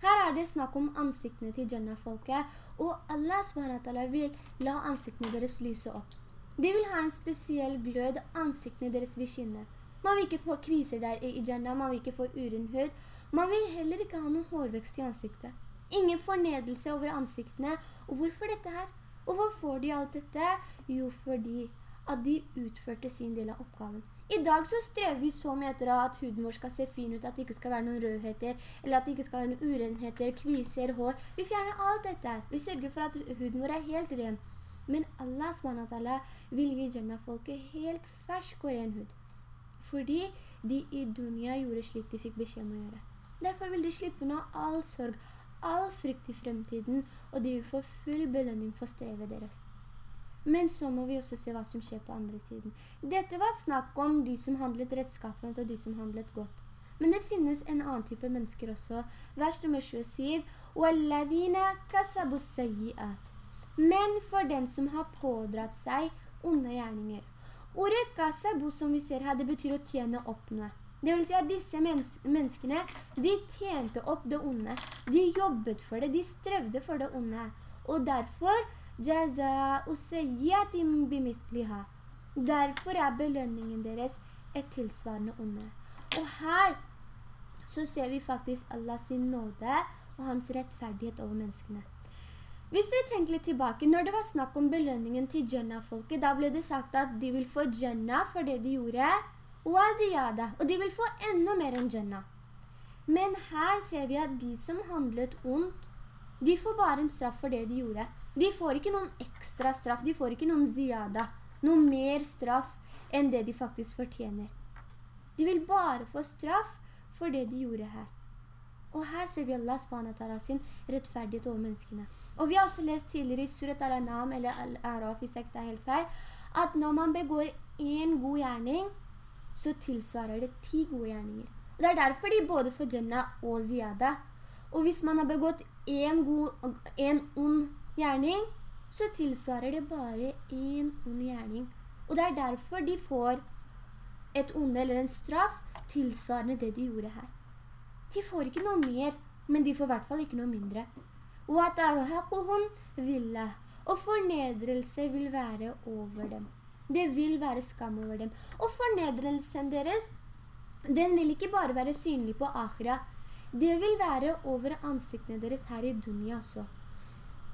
Her er det snakk om ansiktene til Jannah-folket, og Allah SWT vil la ansiktene deres lyse opp. De vil ha en spesiell glød, ansiktene deres vil skinne. Man vil ikke få kviser der i Jannah, man vil ikke få uren. Man vil heller ikke ha noen hårvekst i ansiktet. Ingen fornedelse over ansiktene. Og hvorfor dette her? Og hvorfor får de alt dette? Jo, fordi at de utførte sin del av oppgaven. I dag så strever vi så mye etter at huden vår skal se fin ut, at det ikke skal være noen rødheter, eller at det ikke skal være noen urenheter, kviser, hår. Vi fjerner alt dette. Vi sørger for at huden vår er helt ren. Men Allah SWT vil gi Jannah-folket helt fersk og ren hud. Fordi de i dunia gjorde slik de fikk beskjed om å gjøre. Derfor vil de slippe nå all sorg, all frykt i fremtiden, og de vil få full belønning for strevet deres. Men så må vi også se hva som skjer på andre siden. Dette var snakk om de som handlet rettskaffent og de som handlet godt. Men det finnes en annen type mennesker også. Vers nummer 27. Men for den som har pådratt seg onde gjerninger. Ordet kasabu som vi ser her, det betyr å tjene opp noe. Det vil si at disse mennes menneskene, de tjente opp det onde. De jobbet for det, de strevde for det onde. Og derfor, Derfor er belønningen deres et tilsvarende onde. Og her så ser vi faktisk Allahs nåde og hans rettferdighet over menneskene. Hvis dere tenker litt tilbake, når det var snakk om belønningen til Jannah-folket, da ble det sagt at de vil få Jannah for det de gjorde, og de vil få enda mer enn Jannah. Men her ser vi at de som handlet ondt, de får bare en straff for det de gjorde. De får ikke noen ekstra straff, de får ikke noen ziyada, noe mer straff enn det de faktisk fortjener. De vil bare få straff for det de gjorde her. Og her ser vi Allah SWT sin rettferdighet over menneskene. Og vi har også lest tidligere i Surat al-Anam eller al-Araf i sekta helt feil, at når man begår en god gjerning, så tilsvarer det ti gode gjerninger. Og det er derfor de både får Jannah og Ziyada. Og hvis man har begått en, god, en ond gjerning, så tilsvarer det bare en ond gjerning. Og det er derfor de får et onde eller en straff tilsvarende det de gjorde her. De får ikke noe mer, men de får i hvert fall ikke noe mindre. Og fornedrelse vil være over dem. Det vil være skam over dem. Og fornedrelsen deres, den vil ikke bare være synlig på akhira. Det vil være over ansiktene deres her i dunya også.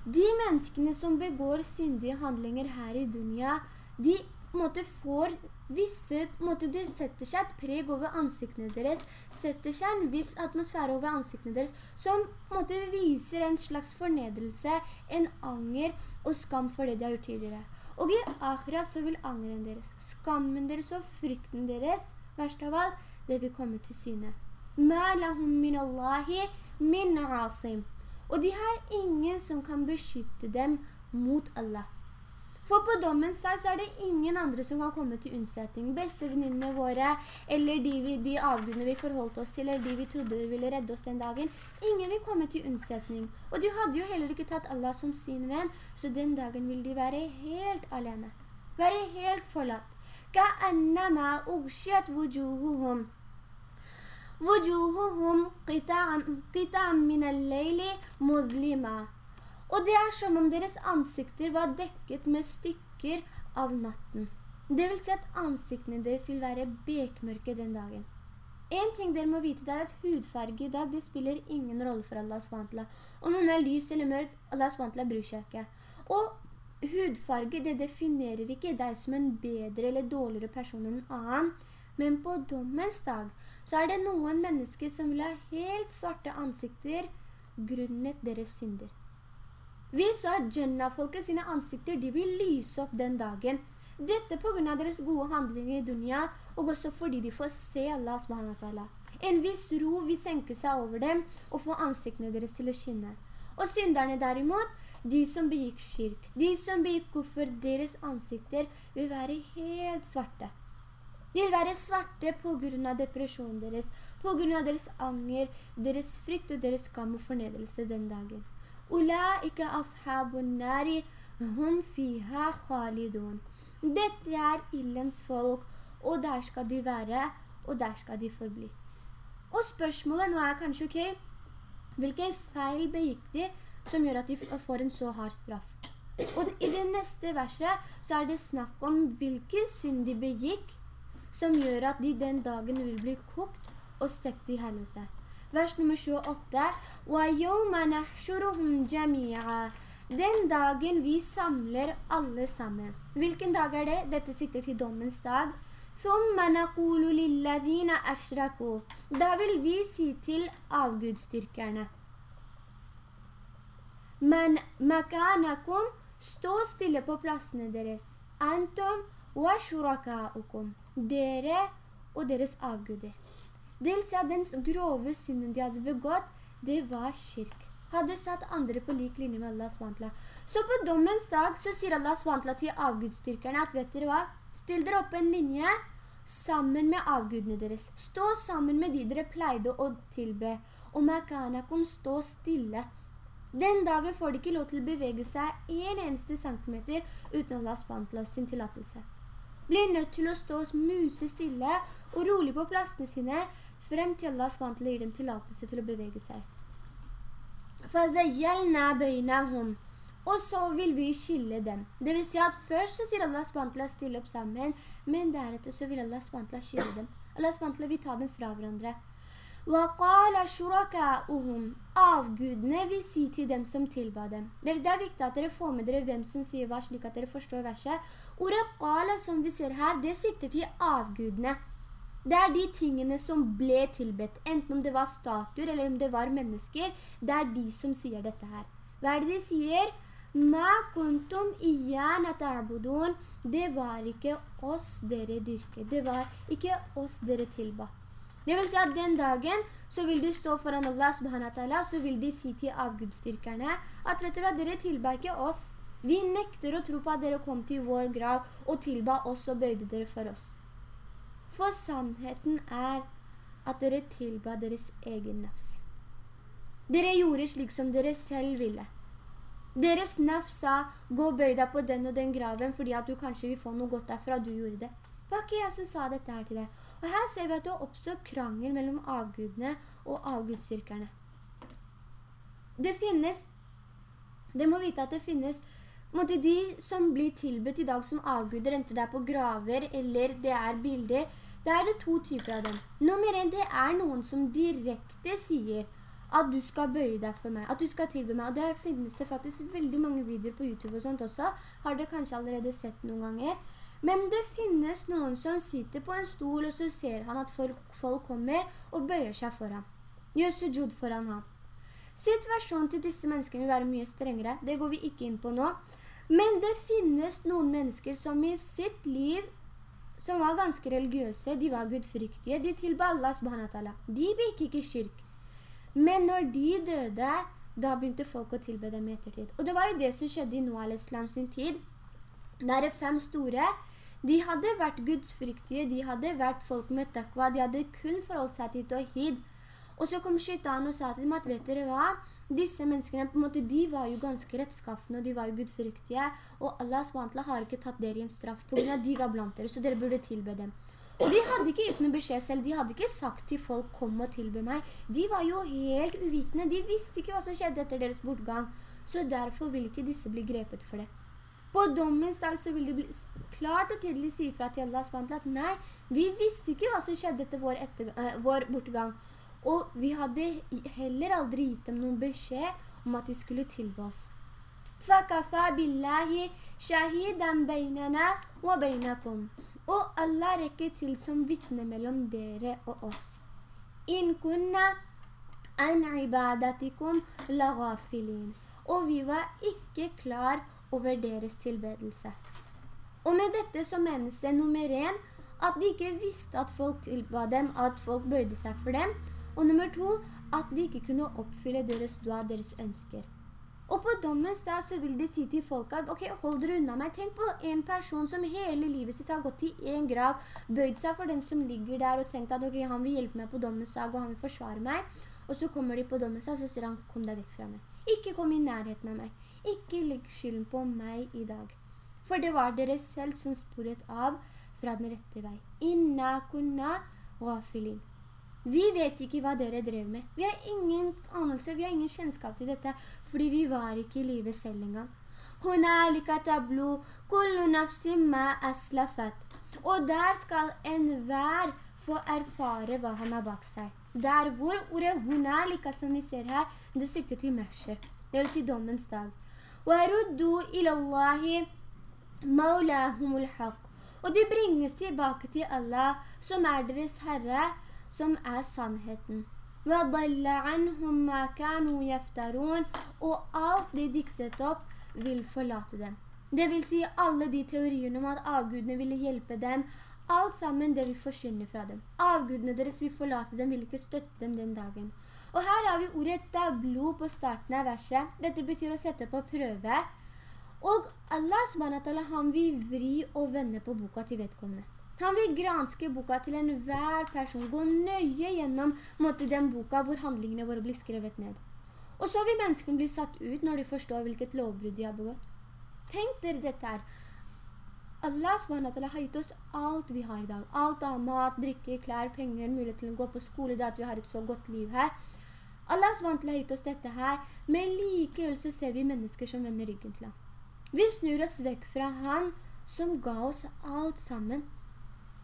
De menneskene som begår syndige handlinger her i dunya, de måte, får visse, måte, det setter seg et preg over ansiktene deres, setter seg en viss atmosfære over ansiktene deres, som måte, viser en slags fornedrelse, en anger og skam for det de har gjort tidligere. Og i akhirat så vil angren deres, skammen deres og frykten deres, verst av alt, det vil komme til syne. Ma lahum min Allahi min asim. Og de har ingen som kan beskytte dem mot Allah. For på dommens dag så er det ingen andre som kan komme til unnsetning. Bestevenninnene våre, eller de, vi, de avgudene vi forholdt oss til, eller de vi trodde ville redde oss den dagen. Ingen vil komme til unnsetning. Og de hadde jo heller ikke tatt Allah som sin venn, så den dagen vil de være helt alene. Være helt forlatt. كأنما أغشيت وجوههم وجوههم قطعا من الليل مظلمة og det er som om deres ansikter var dekket med stykker av natten. Det vil si at ansiktene deres vil være bekmørke den dagen. En ting dere må vite er at hudfarge i dag, det spiller ingen rolle for Allah SWT. Om hun er lys eller mørk, Allah SWT bryr seg ikke. Og hudfarge, det definerer ikke deg som en bedre eller dårligere person enn en annen. Men på dommens dag, så er det noen mennesker som vil ha helt svarte ansikter grunnet deres synder. Vi så at Jannah-folket sine ansikter, de vil lyse opp den dagen. Dette på grunn av deres gode handlinger i dunya, og også fordi de får se Allah subhanahu En viss ro vil senke seg over dem, og få ansiktene deres til å skinne. Og synderne derimot, de som begikk kirk, de som begikk kuffer, deres ansikter vil være helt svarte. De vil være svarte på grunn av depresjonen deres, på grunn av deres anger, deres frykt og deres skam og fornedelse den dagen. Ulaika ashabun nari hum fiha khalidun. Dette er illens folk, og der skal de være, og der skal de forbli. Og spørsmålet nå er kanskje, ok, hvilken feil begikk de som gjør at de får en så hard straff? Og i det neste verset så er det snakk om hvilken synd de begikk som gjør at de den dagen vil bli kokt og stekt i helvete. Vers nummer 28. Den dagen vi samler alle sammen. Hvilken dag er det? Dette sitter til dommens dag. Da vil vi si til avgudstyrkerne. Men makanakum, stå stille på plassene deres. Antum wa. Dere og deres avguder. Vil at den grove synden de hadde begått, det var kirk. Hadde satt andre på lik linje med Allah SWT. Så på dommens dag så sier Allah SWT til avgudstyrkerne at vet dere hva? Still dere opp en linje sammen med avgudene deres. Stå sammen med de dere pleide å tilbe. Og makanakum stå stille. Den dagen får de ikke lov til å bevege seg en eneste centimeter uten Allah SWT sin tillatelse. blir nødt til å stå musestille og rolig på plassene sine frem til Allah SWT gir dem tillatelse til å bevege seg. فَزَيَّلْنَا بَيْنَهُمْ og så vil vi skille dem. Det vil si at først så sier Allah SWT stille opp sammen, men deretter så vil Allah SWT skille dem. Allah SWT vil ta dem fra hverandre. وَقَالَ شُرَكَاؤُهُمْ Avgudene vil si til dem som tilba dem. Det, det, er viktig at dere får med dere hvem som sier hva, slik at dere forstår verset. Ordet qala som vi ser her, det sitter til avgudene. Det er de tingene som ble tilbedt, enten om det var statuer eller om det var mennesker. Det er de som sier dette her. Hva er det de sier? Ma kuntum iyana ta'budun. Det var ikke oss dere dyrket. Det var ikke oss dere tilba. Det vil si at den dagen så vil de stå foran Allah subhanahu wa ta'ala, så vil de si til avgudstyrkerne at vet dere dere tilba ikke oss. Vi nekter å tro på at dere kom til vår grav og tilba oss og bøyde dere for oss. For sannheten er at dere tilba deres egen nafs. Dere gjorde slik som dere selv ville. Deres nafs sa, gå og bøy deg på den og den graven, fordi at du kanskje vil få noe godt derfra, du gjorde det. Det var ikke jeg som sa dette her til deg. Og her ser vi at det oppstår krangel mellom avgudene og avgudstyrkerne. Det finnes, det må vite at det finnes, måtte de som blir tilbudt i dag som avguder, enten det er på graver eller det er bilder, det er det to typer av dem. Nummer en, det er noen som direkte sier at du skal bøye deg for meg, at du skal tilby meg. Og der finnes det faktisk veldig mange videoer på YouTube og sånt også. Har dere kanskje allerede sett noen ganger? Men det finnes noen som sitter på en stol, og så ser han at folk kommer og bøyer seg for ham. Gjør sujud foran ham. Situasjonen til disse menneskene vil være mye strengere. Det går vi ikke inn på nå. Men det finnes noen mennesker som i sitt liv, som var ganske religiøse, de var gudfryktige, de tilba Allah subhanahu De begikk ikke kirk. Men når de døde, da begynte folk å tilbe dem ettertid. Og det var jo det som skjedde i Noah al-Islam sin tid. Der er fem store de hadde vært gudsfryktige, de hadde vært folk med takva, de hadde kun forholdt seg til tawhid. Og så kom shaitan og sa til dem at, vet dere hva? Disse menneskene, på en måte, de var jo ganske rettskaffende, og de var jo gudfryktige, og Allah SWT har ikke tatt dere i en straff på grunn av de var blant dere, så dere burde tilbe dem. Og de hadde ikke gitt noen beskjed selv, de hadde ikke sagt til folk, kom og tilbe meg. De var jo helt uvitende, de visste ikke hva som skjedde etter deres bortgang, så derfor ville ikke disse bli grepet for det. På dommens dag så vil de bli klart og tydelig si fra til Allah SWT at nei, vi visste ikke hva som skjedde etter vår, etter, uh, vår bortgang. Og vi hadde heller aldri gitt dem noen beskjed om at de skulle tilbe oss. فَكَفَى بِاللَّهِ شَهِدًا بَيْنَنَا وَبَيْنَكُمْ Og Allah rekker til som vittne mellom dere og oss. إِن كُنَّا أَنْ عِبَادَتِكُمْ لَغَافِلِينَ Og vi var ikke klar over deres tilbedelse. Og med dette så menes det nummer en, at de ikke visste at folk tilba dem, at folk bøyde seg for dem. og nummer to, at de ikke kunne oppfylle deres dua, deres ønsker. Og på dommens dag så vil de si til folk at, ok, hold dere unna meg. Tenk på en person som hele livet sitt har gått i en grav, bøyd seg for den som ligger der og tenkt at, ok, han vil hjelpe meg på dommens dag, og han vil forsvare meg. Og så kommer de på dommens dag, så sier han, kom deg vekk fra meg. Ikke kom i nærheten av meg. Ikke legg skylden på meg i dag. For det var dere selv som sporet av fra den rette vei. Inna kunna ghafilin. Vi vet ikke hva dere drev med. Vi har ingen anelse, vi har ingen kjennskap til dette, fordi vi var ikke i livet selv engang. Og der skal enhver få erfare hva han har bak seg. Der hvor ordet hunalika som vi ser her, det sikter til mesher, det vil si dommens dag. Og de bringes tilbake til Allah, som er deres Herre, som er sannheten. Og alt de diktet opp vil forlate dem. Det vil si alle de teoriene om at avgudene ville hjelpe dem, alt sammen det vil forsynne fra dem. Avgudene deres vil forlate dem, vil ikke støtte dem den dagen. Og her har vi ordet «tablo» på starten av verset. Dette betyr å sette på prøve. Og Allah subhanahu wa ta'ala, han vil vri og vende på boka til vedkommende. Han vil granske boka til enhver person, gå nøye gjennom måtte, den boka hvor handlingene våre blir skrevet ned. Og så vil menneskene bli satt ut når de forstår hvilket lovbrudd de har begått. Tenk dere dette her. Allah SWT har gitt oss alt vi har i dag. Alt av mat, drikke, klær, penger, mulighet til å gå på skole, det at vi har et så godt liv her. Allah SWT har gitt oss dette her, men likevel så ser vi mennesker som vender ryggen til ham. Vi snur oss vekk fra han som ga oss alt sammen.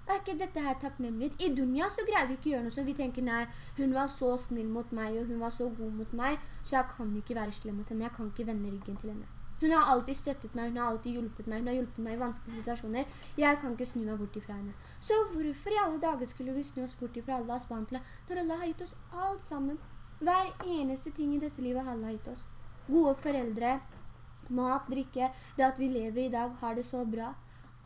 Er ikke dette her takknemlighet? I dunya så greier vi ikke å gjøre noe så vi tenker, nei, hun var så snill mot meg, og hun var så god mot meg, så jeg kan ikke være slem mot henne, jeg kan ikke vende ryggen til henne. Hun har alltid støttet meg, hun har alltid hjulpet meg, hun har hjulpet meg i vanskelige situasjoner. Jeg kan ikke snu meg bort ifra henne. Så hvorfor i alle dager skulle vi snu oss bort ifra Allahs vantla, når Allah har gitt oss alt sammen? Hver eneste ting i dette livet Allah har gitt oss. Gode foreldre, mat, drikke, det at vi lever i dag, har det så bra.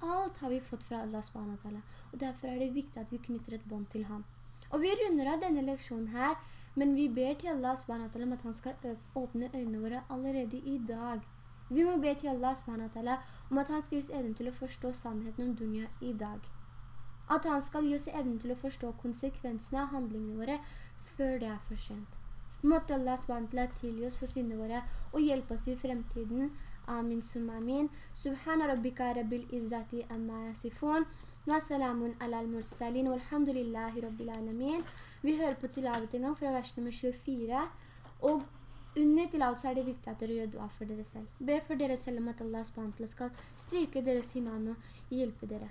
Alt har vi fått fra Allah SWT, og derfor er det viktig at vi knytter et bånd til ham. Og vi runder av denne leksjonen her, men vi ber til Allah SWT om at han skal åpne øynene våre allerede i dag. Vi må be til Allah SWT om at han skal gi oss evnen til å forstå sannheten om dunya i dag. At han skal gi oss evnen til å forstå konsekvensene av handlingene våre før det er for sent. Måtte Allah SWT tilgi oss for syndene våre og hjelpe oss i fremtiden. آمين ثم آمين سبحان ربك رب العزة أما يصفون وسلام على المرسلين والحمد لله رب العالمين Vi hører på tilavet en gang fra vers nummer 24, og under tilavet så er det viktig at dere gjør dua for dere selv. Be for dere selv om at Allah skal styrke deres iman og hjelpe dere.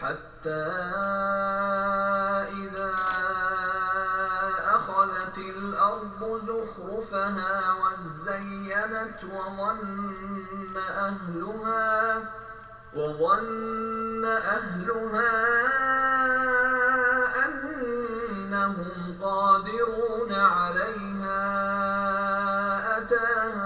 حتى إذا أخذت الأرض زخرفها وزينت وظن أهلها وظن أهلها أنهم قادرون عليها أتاها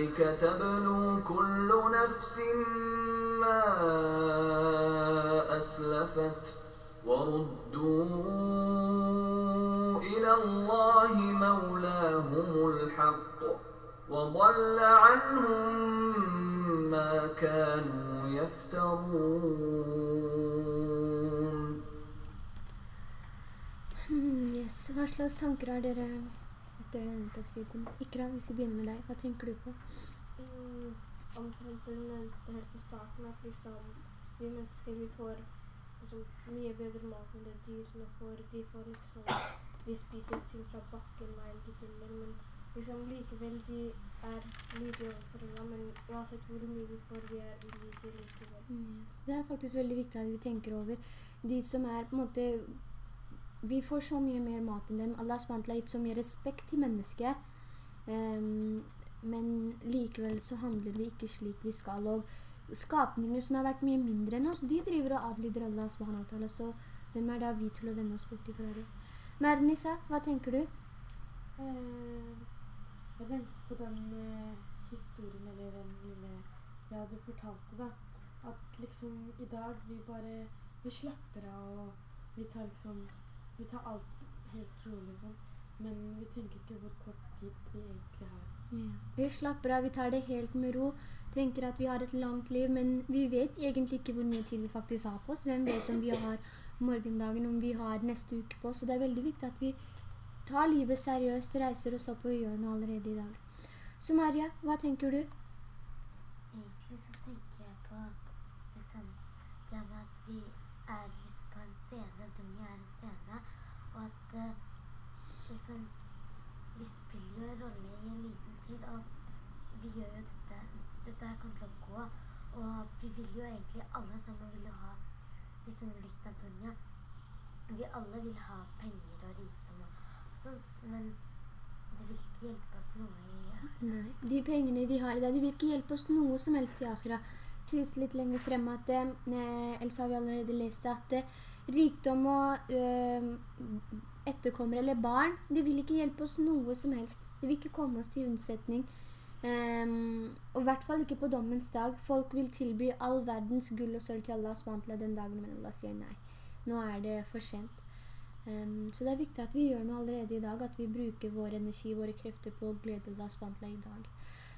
هنالك تبلو كل نفس ما أسلفت وردوا إلى الله مولاهم الحق وضل عنهم ما كانوا يفترون Hmm, yes. Hva slags tanker har dere etter denne tafsirten? Ikra, hvis vi begynner med deg, hva tenker du på? Mm, omtrent det du nevnte helt på starten, at liksom vi mennesker vi får liksom, mye bedre mat enn det dyrene får. De får liksom De spiser ting fra bakken hva enn de finner, men liksom likevel de er like overfor hverandre. Men uansett hvor mye vi får, vi er ulike likevel. Yes. Det er faktisk veldig viktig at vi tenker over de som er på en måte Vi får så mye mer mat enn dem. Allah har gitt så mye respekt til mennesket. Um, men likevel så handler vi ikke slik vi skal. Og skapninger som har vært mye mindre enn oss, de driver og adlyder Allah SWT. Så hvem er da vi til å vende oss bort ifra det? Mernisa, hva tenker du? Uh, jeg venter på den uh, historien, eller den lille jeg hadde fortalt da. At liksom i dag vi bare Vi slapper av og vi tar liksom Vi tar alt helt rolig sånn. Men vi tenker ikke hvor kort tid vi egentlig har. Ja. Vi slapper av, vi tar det helt med ro. Tenker at vi har et langt liv, men vi vet egentlig ikke hvor mye tid vi faktisk har på oss. Hvem vet om vi har morgendagen, om vi har neste uke på oss. Så det er veldig viktig at vi tar livet seriøst, reiser oss opp og gjør noe allerede i dag. Så Maria, hva tenker du? Egentlig så tenker jeg på liksom det med at vi er liksom på en scene, Dunja er en scene, og at eh, liksom Vi spiller jo en rolle i en liten tid, og vi gjør jo dette Dette her kommer til å gå, og vi vil jo egentlig alle sammen vil ha liksom litt av Dunja. Vi alle vil ha penger og rikdom og sånt, men det vil ikke hjelpe oss noe i Nei, de pengene vi har i dag, de vil ikke hjelpe oss noe som helst i Akhira. Sies litt lenger frem at det, eller så har vi allerede lest det, at det, rikdom og øh, etterkommere eller barn, de vil ikke hjelpe oss noe som helst. De vil ikke komme oss til unnsetning. Ehm, og i hvert fall ikke på dommens dag. Folk vil tilby all verdens gull og sølv til Allah SWT den dagen, men Allah sier nei. Nå er det for sent. Um, så det er viktig at vi gjør noe allerede i dag, at vi bruker vår energi, våre krefter på å glede Allah SWT i dag.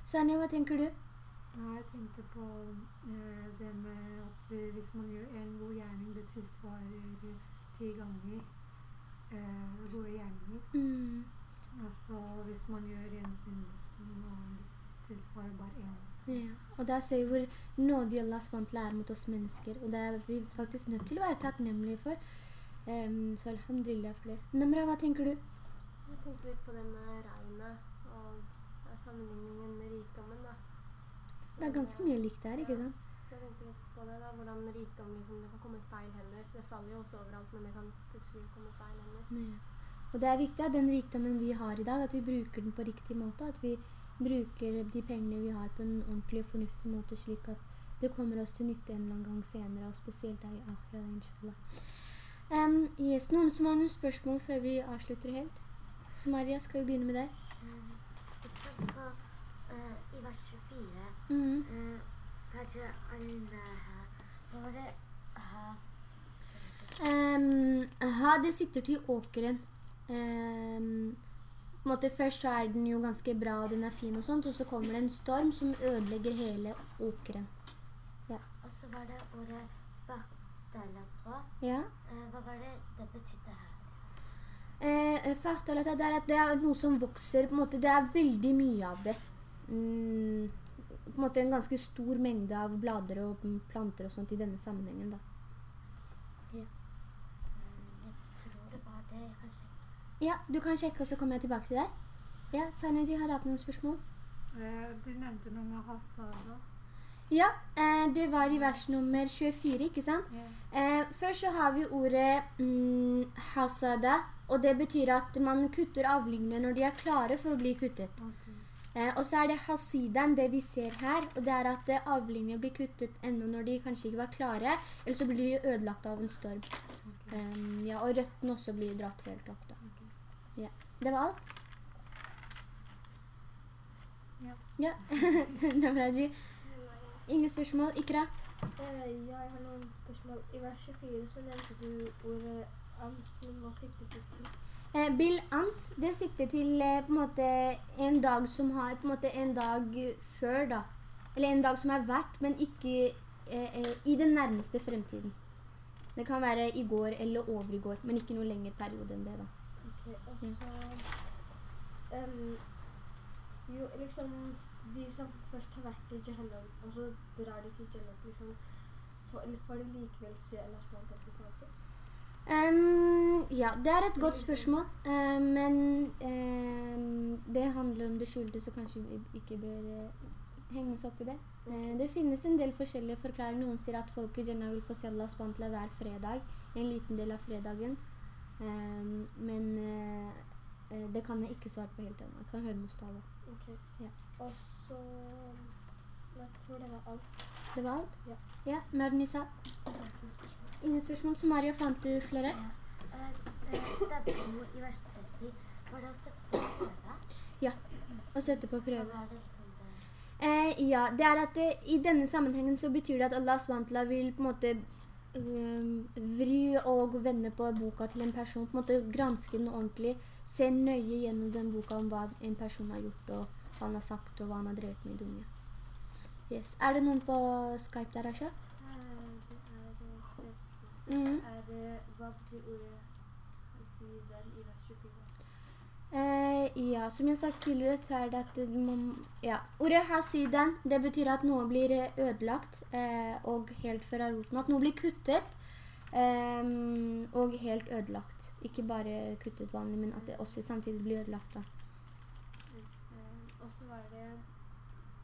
Sanja, hva tenker du? Ja, jeg tenkte på uh, det med at uh, hvis man gjør en god gjerning, det tilsvarer ti ganger uh, gode gjerninger. Mm. Altså hvis man gjør en synd, så må det tilsvare bare én. Ja. Og der ser vi hvor nådig Allah SWT er mot oss mennesker. Og det er vi faktisk nødt til å være takknemlige for. Um, så alhamdulillah for det. Namra, hva tenker du? Jeg tenkte litt på det med regnet og sammenligningen med rikdommen. da. Det er ganske mye likt der, ikke sant? Så jeg tenkte litt på det da, hvordan rikdom liksom, det kan komme i feil hender. Det faller jo også overalt, men det kan plutselig komme i feil hender. Ja. Og det er viktig at den rikdommen vi har i dag, at vi bruker den på riktig måte. At vi bruker de pengene vi har på en ordentlig og fornuftig måte, slik at det kommer oss til nytte en eller annen gang senere, og spesielt da i akhira, inshallah. Um, yes, noen som har noen spørsmål før vi avslutter helt? Sumaria, skal vi begynne med deg? Mm, eh, I vers 24 Mhm. eh, Faja'alnaha Hva var det? Ha Um, ha, det sikter til åkeren. Um, måte først så er den jo ganske bra, og den er fin og sånt, og så kommer det en storm som ødelegger hele åkeren. Og så var det ordet Fahtalatwa. Ja. Eh, hva var det det betydde her? Eh, Fahtalata, det er at det er noe som vokser, på en måte, det er veldig mye av det. Mm, på en måte en ganske stor mengde av blader og planter og sånt i denne sammenhengen da. Mm, jeg tror det var det, kanskje. Ja, du kan sjekke, og så kommer jeg tilbake til deg. Ja, Sanaji, har du hatt noen spørsmål? Eh, du nevnte noe med hasada. Ja, eh, det var i vers nummer 24, ikke sant? Yeah. Eh, først så har vi ordet mm, hasada, og det betyr at man kutter avlingene når de er klare for å bli kuttet. Okay. Eh, og så er det hasidan, det vi ser her, og det er at avlingene blir kuttet enda når de kanskje ikke var klare, eller så blir de ødelagt av en storm. Okay. ja, og røtten også blir dratt helt opp da. Det var alt. Ja. Ja, <laughs> det er bra, G. Ingen spørsmål. Ikra? Uh, ja, jeg har noen spørsmål. I vers 24 så nevnte du ordet ams, men hva sikter du til? Eh, Bill Ams, det sikter til eh, på en måte en dag som har på en måte en dag før da. Eller en dag som er verdt, men ikke eh, eh, i den nærmeste fremtiden. Det kan være i går eller over i går, men ikke noe lengre periode enn det da. Og så em, Jo, liksom De som først har vært i Jahannam, og så drar de til Jannat, liksom Får de likevel se Allah SWT betale Um, ja, det er et godt spørsmål, eh, men ehm, det handler om det skjulte, så kanskje vi ikke bør uh, henge oss opp i det. Eh, det finnes en del forskjellige forklaringer. Noen sier at folk i Jannah vil få se Allah SWT hver fredag, en liten del av fredagen. Ehm, men eh, eh, det kan jeg ikke svare på helt ennå. Jeg kan høre Mustaga. Ok. Ja. Og så Jeg tror det var alt. Det var alt? Ja. Ja, Mernisa? Ingen spørsmål. Sumaria, fant du flere? Ja. Det er Dabbo i vers 30 var det å sette på prøve. Ja. Å sette på prøve. Eh, ja, det er at det, i denne sammenhengen så betyr det at Allah SWT vil på en måte eh, vri og vende på boka til en person, på en måte granske den ordentlig, se nøye gjennom den boka om hva en person har gjort, og hva han har sagt, og hva han har drevet med i dunya. Yes. Er det noen på Skype der, Asha? Eh, det er eh, spørsmål. Mhm. Er det Hva betyr ordet si den i vers 24? Eh, ja, som jeg har sagt tidligere, så er det at det ja. Ordet hasiden, det betyr at noe blir eh, ødelagt eh, og helt fra roten. At noe blir kuttet eh, og helt ødelagt. Ikke bare kuttet vanlig, men at det også samtidig blir ødelagt. da. Eh, og så var det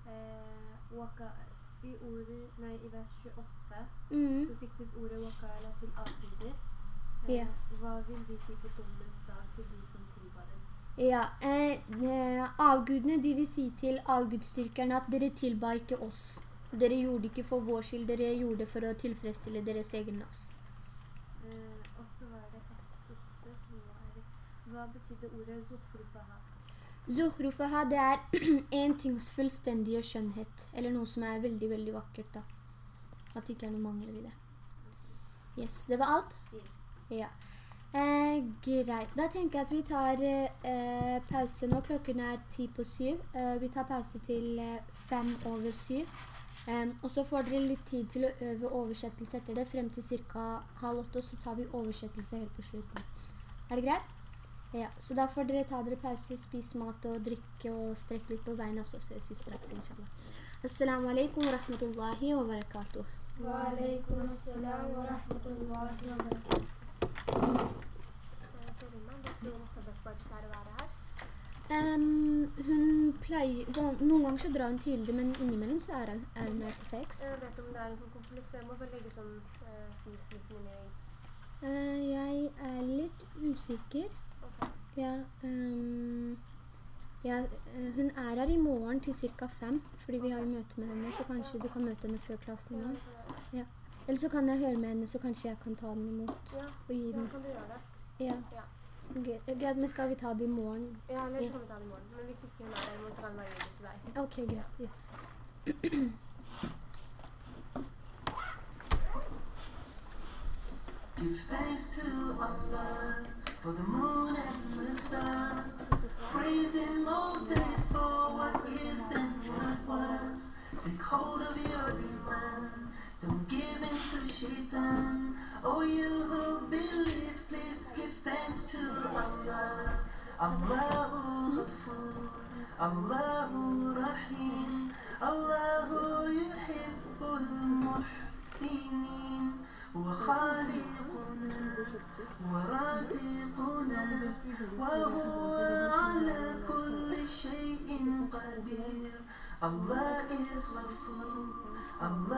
eh, waka, I ordet, nei, i vers 28 Mm. så siktet ordet wakala til avguder. Ja. Hva vil de si på dommens dag til de? Ja, eh, eh, avgudene de vil si til avgudsdyrkerne at dere tilba ikke oss. Dere gjorde det ikke for vår skyld, dere gjorde det for å tilfredsstille deres egen nafs. Eh, og så var det et siste som var Hva betydde ordet zuhrufaha? Zuhrufaha, det er <clears throat> en tings fullstendige skjønnhet, eller noe som er veldig, veldig vakkert da. At det ikke er noe mangler i det. Yes, det var alt? Ja. Ja. Eh, greit. Da tenker jeg at vi tar eh, pause nå. Klokken er ti på syv. Eh, vi tar pause til eh, fem over syv. Og så får dere litt tid til å øve oversettelse etter det, frem til cirka halv åtte, og så tar vi oversettelse helt på slutten. Er det greit? Ja, så da får dere ta dere pause, spise mat og drikke og strekke litt på beina, så ses vi straks, inshallah. Assalamu alaikum wa rahmatullahi wa barakatuh. Wa alaikum assalam wa rahmatullahi wa barakatuh. Her? Hun pleier, noen ganger så drar hun tidligere, men innimellom så er hun, er hun her til seks. Jeg vet om det er en sånn konvolutt, for jeg må bare legge sånn uh, fis liksom inni Eh, jeg er litt usikker. Okay. Ja, um, ja, uh, hun er her i morgen til ca. fem, fordi vi har jo møte med henne, så kanskje du kan møte henne før klassen i morgen. Ja. Eller så kan jeg høre med henne, så kanskje jeg kan ta den imot Ja, og gi ja, kan du gjøre det? Ja. Ja. Greit, men skal vi ta det i morgen? Ja, eller så kan vi ta det i morgen. Men hvis ikke hun er der i morgen, så kan hun bare gi det til deg. Ok, greit. Yes. <clears throat> Give thanks to Allah for the moon and the stars. Praise Him all day for what is and what was. Take hold of your iman. Don't give in to shaitan. Oh, you who believe, please give thanks to Allah. Allahu Ghafoor, Allahu Rahim, Allahu Yuhibbul Muhsinin. هو خالقنا ورازقنا وهو على كل شيء قدير Allah is Ghafoor Allah